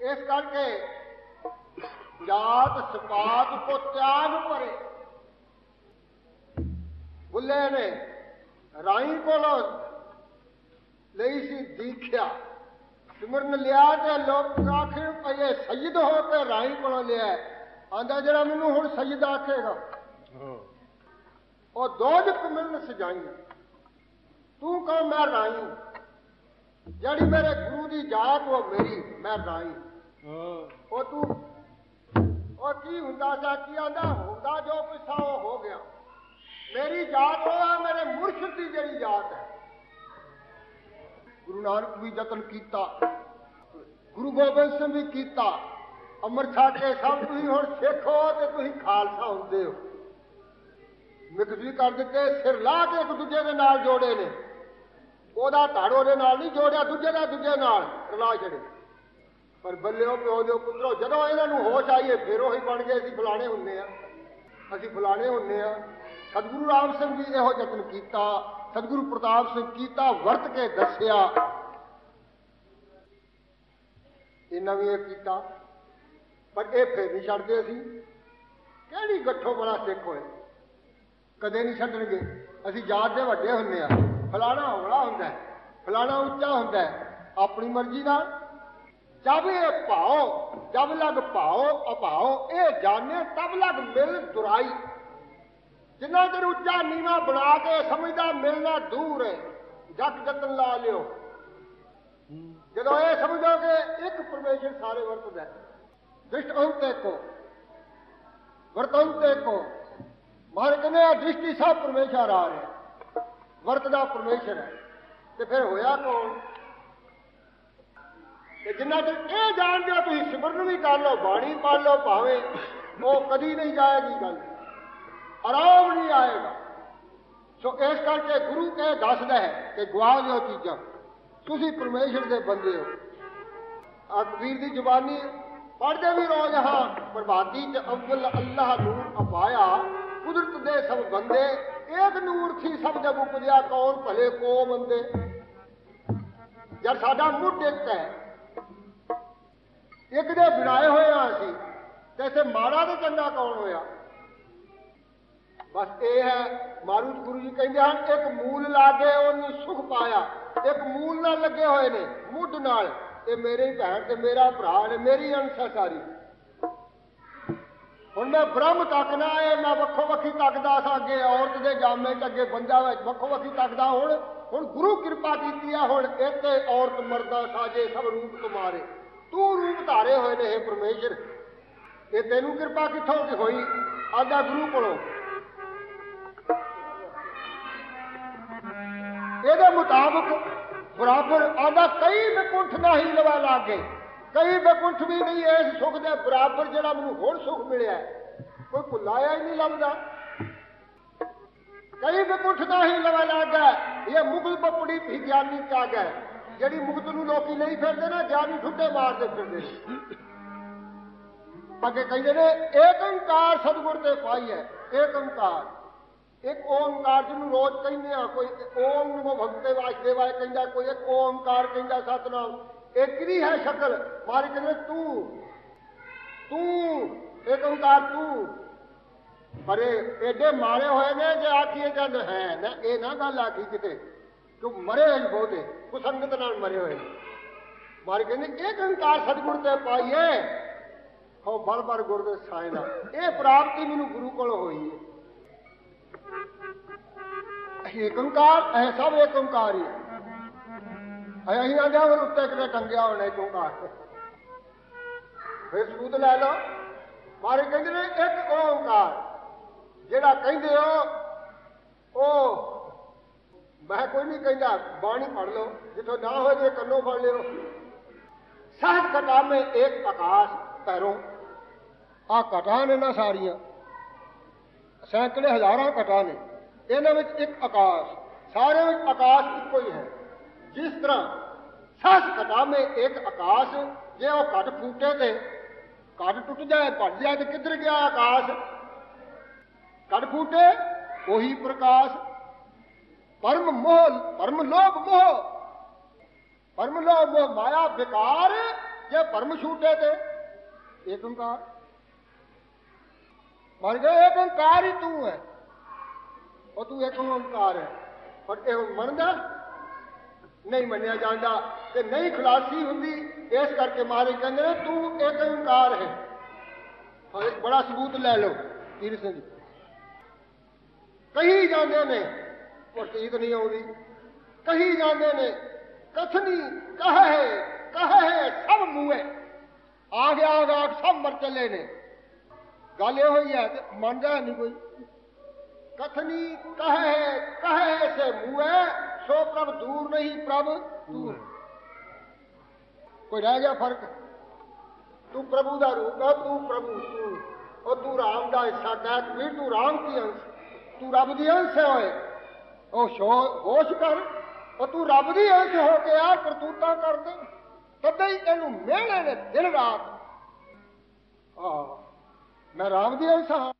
ਇਸ ਕਰਕੇ ਜਾਤ ਸਪਾਤ ਕੋ ਤਿਆਗ ਪਰੇ ਬੁੱਲੇ ਨੇ ਰਾਈ ਕੋਲੋਂ ਲਈ ਸੀ ਦੀਖਿਆ। ਸਿਮਰਨ ਲਿਆ ਤੇ ਲੋਕ ਆਖੇ ਪਏ ਸੈਦ ਹੋ ਕੇ ਰਾਈ ਕੋਲੋਂ ਲਿਆ। ਆਂਦਾ ਜਿਹੜਾ ਮੈਨੂੰ ਹੁਣ ਸੈਦ ਆਖੇਗਾ ਉਹ ਦੋਜਕ ਮਿਲਨ ਸਜਾਈਆਂ। ਤੂੰ ਕਹ ਮੈਂ ਰਾਈ ਜਿਹੜੀ ਮੇਰੇ ਗੁਰੂ ਦੀ ਜਾਤ ਉਹ ਮੇਰੀ ਮੈਂ ਰਾਈ ਉਹ ਤੂੰ ਉਹ ਕੀ ਹੁੰਦਾ ਸਾ ਕੀ ਆਂਦਾ? ਹੁੰਦਾ ਜੋ ਪਿਛਾ ਉਹ ਹੋ ਗਿਆ। ਮੇਰੀ ਜਾਤ ਉਹ ਹੈ ਮੇਰੇ ਮੁਰਸ਼ਿਦ ਦੀ ਜਿਹੜੀ ਜਾਤ ਹੈ। ਗੁਰੂ ਨਾਨਕ ਵੀ ਯਤਨ ਕੀਤਾ। ਗੁਰੂ ਗੋਬਿੰਦ ਸਿੰਘ ਵੀ ਕੀਤਾ। ਅੰਮ੍ਰਿਤ ਛਕ ਕੇ ਸਭ ਤੁਸੀਂ ਹੁਣ ਸਿੱਖ ਹੋ ਤੇ ਤੁਸੀਂ ਖਾਲਸਾ ਹੁੰਦੇ ਹੋ। ਮਿਕਸ ਵੀ ਕਰ ਦਿੱਤੇ ਸਿਰ ਲਾ ਕੇ ਇੱਕ ਦੂਜੇ ਦੇ ਨਾਲ ਜੋੜੇ ਨੇ। ਉਹਦਾ ਧੜ ਉਹਦੇ ਨਾਲ ਨਹੀਂ ਜੋੜਿਆ, ਦੂਜੇ ਦਾ ਦੂਜੇ ਨਾਲ ਰਲਾ ਛੜੇ ਪਰ ਬੱਲਿਓ ਪਿਓ ਦਿਓ ਪੁੱਤਰੋ, ਜਦੋਂ ਇਹਨਾਂ ਨੂੰ ਹੋਸ਼ ਆਈਏ ਫਿਰ ਉਹੀ ਬਣ ਗਏ, ਅਸੀਂ ਫਲਾਣੇ ਹੁੰਨੇ ਆ। ਅਸੀਂ ਫਲਾਣੇ ਹੁੰਨੇ ਆ। ਸਤਿਗੁਰੂ ਰਾਮ ਸਿੰਘ ਜੀ ਇਹੋ ਯਤਨ ਕੀਤਾ, ਸਤਿਗੁਰੂ ਪ੍ਰਤਾਪ ਸਿੰਘ ਕੀਤਾ, ਵਰਤ ਕੇ ਦੱਸਿਆ। ਇਹਨਾਂ ਵੀ ਇਹ ਕੀਤਾ। ਪਰ ਇਹ ਫੇਰ ਨਹੀਂ ਛੱਡਦੇ ਅਸੀਂ। ਕਿਹੜੀ ਗੱਠੋ ਬੜਾ ਸਿੱਖ ਹੋਏ? ਕਦੇ ਨਹੀਂ ਛੱਡਣਗੇ। ਅਸੀਂ ਜਾਤ ਦੇ ਵੱਡੇ ਹੁੰਨੇ ਆ। ਫਲਾਣਾ ਹੌਲਾ ਹੁੰਦਾ ਹੈ, ਫਲਾਣਾ ਉੱਚਾ ਹੁੰਦਾ ਹੈ। ਆਪਣੀ ਮਰਜ਼ੀ ਨਾਲ ਜਬ ਇਹ ਭਾਓ ਜਬ ਲਗ ਭਾਓ ਅਭਾਓ ਇਹ ਜਾਣੇ ਤਬ ਲਗ ਮਿਲ ਦੁਰਾਈ। ਜਿੰਨਾ ਚਿਰ ਉੱਚਾ ਨੀਵਾ ਬਣਾ ਕੇ ਸਮਝਦਾ ਮਿਲਣਾ ਦੂਰ ਹੈ ਜਗ ਜਤਨ ਲਾ ਲਿਓ। ਜਦੋਂ ਇਹ ਸਮਝੋਗੇ ਇੱਕ ਪਰਮੇਸ਼ਰ ਸਾਰੇ ਵਰਤਦਾ ਹੈ। ਦ੍ਰਿਸ਼ਟ ਅੰਤੇ ਕੋ ਵਰਤੰਤੇ ਕੋ ਮਾਰ ਕਹਿੰਦੇ ਆ ਦ੍ਰਿਸ਼ਟੀ ਸਭ ਪਰਮੇਸ਼ਰ ਆ ਰਿਹਾ ਵਰਤਦਾ ਪਰਮੇਸ਼ਰ ਹੈ। ਤੇ ਫਿਰ ਹੋਇਆ ਕੌਣ? ਤੇ ਜਿੰਨਾ ਚਿਰ ਇਹ ਜਾਣਦੇ ਹੋ, ਤੁਸੀਂ ਸਿਮਰਨ ਵੀ ਕਰ ਲਓ, ਬਾਣੀ ਪੜ ਲਓ, ਭਾਵੇਂ ਉਹ ਕਦੀ ਨਹੀਂ ਜਾਏਗੀ ਗੱਲ। ਆਰਾਮ ਨਹੀਂ ਆਏਗਾ। ਸੋ ਇਸ ਕਰਕੇ ਗੁਰੂ ਕੇ ਦੱਸਦਾ ਹੈ ਕਿ ਗਵਾ ਦਿਓ ਚੀਜ਼ਾਂ। ਤੁਸੀਂ ਪਰਮੇਸ਼ਰ ਦੇ ਬੰਦੇ ਹੋ। ਆ ਕਬੀਰ ਦੀ ਜ਼ੁਬਾਨੀ ਪੜ੍ਹਦੇ ਵੀ ਰੋਜ਼ ਹਾਂ, ਪ੍ਰਭਾਤੀ ਚ ਅਵਲ ਅੱਲਾਹ ਨੂਰ ਅਪਾਇਆ, ਕੁਦਰਤ ਦੇ ਸਭ ਬੰਦੇ ਏਕ ਨੂਰ ਥੀ ਸਭ ਜਗ ਉਪਜਿਆ, ਕੌਣ ਭਲੇ, ਕੋ ਬੰਦੇ ਜਦ ਸਾਡਾ ਮੁੱਢ ਇੱਕ ਹੈ। ਇੱਕ ਦੇ ਬਣਾਏ ਹੋਏ ਆ ਅਸੀਂ, ਤੇ ਇੱਥੇ ਮਾੜਾ ਤੇ ਚੰਗਾ ਕੌਣ ਹੋਇਆ? ਬਸ ਇਹ ਹੈ ਮਾਰੂ ਗੁਰੂ ਜੀ ਕਹਿੰਦੇ ਹਨ, ਇੱਕ ਮੂਲ ਲਾਗੇ ਉਹਨੂੰ ਸੁਖ ਪਾਇਆ, ਇੱਕ ਮੂਲ ਨਾਲ ਲੱਗੇ ਹੋਏ ਨੇ, ਮੁੱਢ ਨਾਲ। ਇਹ ਮੇਰੇ ਭੈਣ ਤੇ ਮੇਰਾ ਭਰਾ ਨੇ, ਮੇਰੀ ਅੰਸ਼ ਸਾਰੀ ਹੁਣ ਮੈਂ ਬ੍ਰਹਮ ਤੱਕਣਾ ਏ ਮੈਂ ਵੱਖੋ ਵੱਖੀ ਤੱਕਦਾ ਸਾਂ ਅੱਗੇ ਔਰਤ ਦੇ ਜਾਮੇ ਚ ਅੱਗੇ ਬੰਦਾ ਵੱਖੋ ਵੱਖੀ ਤੱਕਦਾ ਹੁਣ ਹੁਣ ਗੁਰੂ ਕਿਰਪਾ ਕੀਤੀ ਆ ਹੁਣ ਇੱਥੇ ਔਰਤ ਮਰਦਾ ਸਾਜੇ ਸਭ ਰੂਪ ਤੁਮਾਰੇ ਤੂੰ ਰੂਪ ਧਾਰੇ ਹੋਏ ਨੇ ਇਹ ਪਰਮੇਸ਼ਰ। ਇਹ ਤੈਨੂੰ ਕਿਰਪਾ ਕਿੱਥੋਂ ਕਿ ਹੋਈ? ਆਦਾ ਗੁਰੂ ਕੋਲੋਂ। ਇਹਦੇ ਮੁਤਾਬਕ ਬਰਾਬਰ ਆਦਾ ਕਈ ਵਿਕੁੰਠ ਨਹੀਂ ਲਵਾ ਲਾਗੇ ਕਈ ਵਿਕੁੰਠ ਵੀ ਨਹੀਂ, ਇਸ ਸੁਖ ਦੇ ਬਰਾਬਰ ਜਿਹੜਾ ਮੈਨੂੰ ਹੋਰ ਸੁਖ ਮਿਲਿਆ ਕੋਈ ਭੁਲਾਇਆ ਹੀ ਨਹੀਂ ਲੱਭਦਾ। ਕਈ ਵਿਕੁੱਠ ਦਾ ਹੀ ਲਵਾ ਲਾਗਾ ਇਹ ਮੁਗਲ ਪਪੜੀ ਵੀ ਗਿਆਨੀ ਕਾਗ ਹੈ, ਜਿਹੜੀ ਮੁਗਤ ਨੂੰ ਲੋਕੀ ਨਹੀਂ ਫਿਰਦੇ ਨਾ, ਗਿਆਨੀ ਠੁੱਡੇ ਮਾਰਦੇ ਫਿਰਦੇ ਨੇ। ਅੱਗੇ ਕਹਿੰਦੇ ਨੇ, ਏਕ ਓੰਕਾਰ ਸਤਿਗੁਰ ਤੇ ਪਾਈ ਹੈ, ਏਕ ਓੰਕਾਰ। ਇੱਕ ਓੰਕਾਰ ਜਿਹਨੂੰ ਰੋਜ਼ ਕਹਿੰਦੇ ਆ, ਕੋਈ ਓਮ ਨਮੋ ਭਗਤੇ ਵਾਸਤੇ ਵਾਏ ਕਹਿੰਦਾ, ਕੋਈ ਇੱਕ ਓੰਕਾਰ ਕਹਿੰਦਾ ਸਤਨਾਮ। ਇੱਕ ਹੀ ਹੈ ਸ਼ਕਲ। ਮਾਰੇ ਕਹਿੰਦੇ ਤੂੰ ਤੂੰ ਇੱਕ ਓੰਕਾਰ ਤੂੰ ਪਰ ਇਹ ਏਡੇ ਮਾਰੇ ਹੋਏ ਨੇ ਜੇ ਆਖੀਏ ਜਦ ਹੈ, ਨਾ ਇਹ ਨਾ ਗੱਲ ਆਖੀ ਕਿਤੇ ਤੂੰ ਮਰੇ ਹੋਏ ਬਹੁਤੇ ਕੁਸੰਗਤ ਨਾਲ ਮਰੇ ਹੋਏ ਨੇ। ਮਾਰੇ ਕਹਿੰਦੇ ਇੱਕ ਓੰਕਾਰ ਸਤਿਗੁਰ ਤੇ ਪਾਈਏ ਹੋ ਬੜ ਬੜ ਗੁਰ ਦੇ ਸਾਏ ਦਾ ਇਹ ਪ੍ਰਾਪਤੀ ਮੈਨੂੰ ਗੁਰੂ ਕੋਲ ਹੋਈ ਹੈ। ਏਕ ਓੰਕਾਰ ਐ ਸਭ ਏਕ ਓੰਕਾਰ ਹੀ ਅਸੀਂ ਆਂਦੇ ਫਿਰ ਉੱਤੇ ਕਿਤੇ ਟੰਗਿਆ ਹੋਣਾ ਏਕ ਓੰਕਾਰ ਫਿਰ ਸੂਦ ਲੈ ਲਓ। ਮਾਰੇ ਕਹਿੰਦੇ ਨੇ ਇੱਕ ਓੰਕਾਰ, ਜਿਹੜਾ ਕਹਿੰਦੇ ਹੋ ਉਹ ਮੈਂ ਕੋਈ ਨਹੀਂ ਕਹਿੰਦਾ, ਬਾਣੀ ਪੜ ਲਓ। ਜਿੱਥੋਂ ਨਾ ਹੋਏ ਜੇ ਕੰਨੋਂ ਫੜ ਲਿਓ। ਸਹਜ ਕਟਾ ਮੈਂ ਇੱਕ ਆਕਾਸ਼ ਪੈਰੋਂ ਆ ਕਟਾਂ ਨੇ ਨਾ ਸਾਰੀਆਂ। ਸੈਂਕੜੇ ਹਜ਼ਾਰਾਂ ਕਟਾਂ ਨੇ। ਇਹਨਾਂ ਵਿੱਚ ਇੱਕ ਆਕਾਸ਼। ਸਾਰਿਆਂ ਵਿੱਚ ਆਕਾਸ਼ ਇੱਕੋ ਹੀ ਹੈ। ਜਿਸ ਤਰ੍ਹਾਂ ਸੱਸ ਕਟਾ ਮੇ ਇੱਕ ਆਕਾਸ਼, ਜੇ ਉਹ ਘਟ ਫੂਟੇ ਤੇ ਘਟ ਟੁੱਟ ਜਾਏ, ਭੱਜ ਜਾਏ ਤੇ ਕਿੱਧਰ ਗਿਆ ਆਕਾਸ਼? ਘਟ ਫੂਟੇ, ਉਹੀ ਪ੍ਰਕਾਸ਼। ਪਰਮ ਮੋਹ, ਪਰਮ ਲੋਭ ਮੋਹ। ਪਰਮ ਲੋਭ ਮੋਹ, ਮਾਇਆ ਵਿਕਾਰ, ਜੇ ਪਰਮ ਛੂਟੇ ਤੇ। ਏਕ ਓੰਕਾਰ। ਮਰ ਗਏ ਏਕ ਓੰਕਾਰ ਹੀ ਤੂੰ ਹੈ। ਉਹ ਤੂੰ ਇੱਕ ਓੰਕਾਰ ਹੈ। ਪਰ ਇਹ ਮੰਨਦਾ ਨਹੀਂ ਮੰਨਿਆ ਜਾਂਦਾ ਤੇ ਨਹੀਂ ਖੁਲਾਸੀ ਹੁੰਦੀ, ਇਸ ਕਰਕੇ ਮਾਰੇ ਕਹਿੰਦੇ ਨੇ, ਤੂੰ ਏਕ ਓੰਕਾਰ ਹੈ। ਹਾਂ ਇੱਕ ਬੜਾ ਸਬੂਤ ਲੈ ਲਓ ਤੀਰ ਸਿੰਘ ਜੀ। ਕਹੀ ਜਾਂਦੇ ਨੇ ਪ੍ਰਤੀਤ ਨਹੀਂ ਆਉਂਦੀ। ਕਹੀ ਜਾਂਦੇ ਨੇ, ਕਥਨੀ ਕਹੇ ਕਹੇ ਸਭ ਮੂਏ ਆ ਗਿਆ ਆ ਗਿਆ, ਸਭ ਮਰ ਚੱਲੇ ਨੇ। ਗੱਲ ਇਹ ਹੋਈ ਹੈ, ਤੇ ਮੰਨਦਾ ਨਹੀਂ ਕੋਈ। ਕਥਨੀ ਕਹੇ ਕਹੇ ਸੇ ਮੂਏ ਸੋ ਪ੍ਰਭ ਦੂਰ ਨਹੀਂ ਪ੍ਰਭ ਦੂਰ। ਕੋਈ ਰਹਿ ਗਿਆ ਫ਼ਰਕ? ਤੂੰ ਪ੍ਰਭੂ ਦਾ ਰੂਪ ਹੈ ਤੂੰ ਪ੍ਰਭੂ ਤੂੰ। ਉਹ ਤੂੰ ਰਾਮ ਦਾ ਹਿੱਸਾ ਕਹਿ ਵੀ ਤੂੰ ਰਾਮ ਦੀ ਅੰਸ਼? ਤੂੰ ਰੱਬ ਦੀ ਅੰਸ਼ ਹੈ ਓਏ। ਉਹ ਸ਼ੋ ਹੋਸ਼ ਕਰ। ਉਹ ਤੂੰ ਰੱਬ ਦੀ ਅੰਸ਼ ਹੋ ਕੇ ਆ ਕਰਤੂਤਾਂ ਕਰਦੇ। ਤਦੇ ਹੀ ਇਹਨੂੰ ਮਿਹਣੇ ਨੇ ਦਿਨ ਰਾਤ। ਆ ਮੈਂ ਰਾਮ ਦੀ ਅੰਸ਼ ਹਾਂ।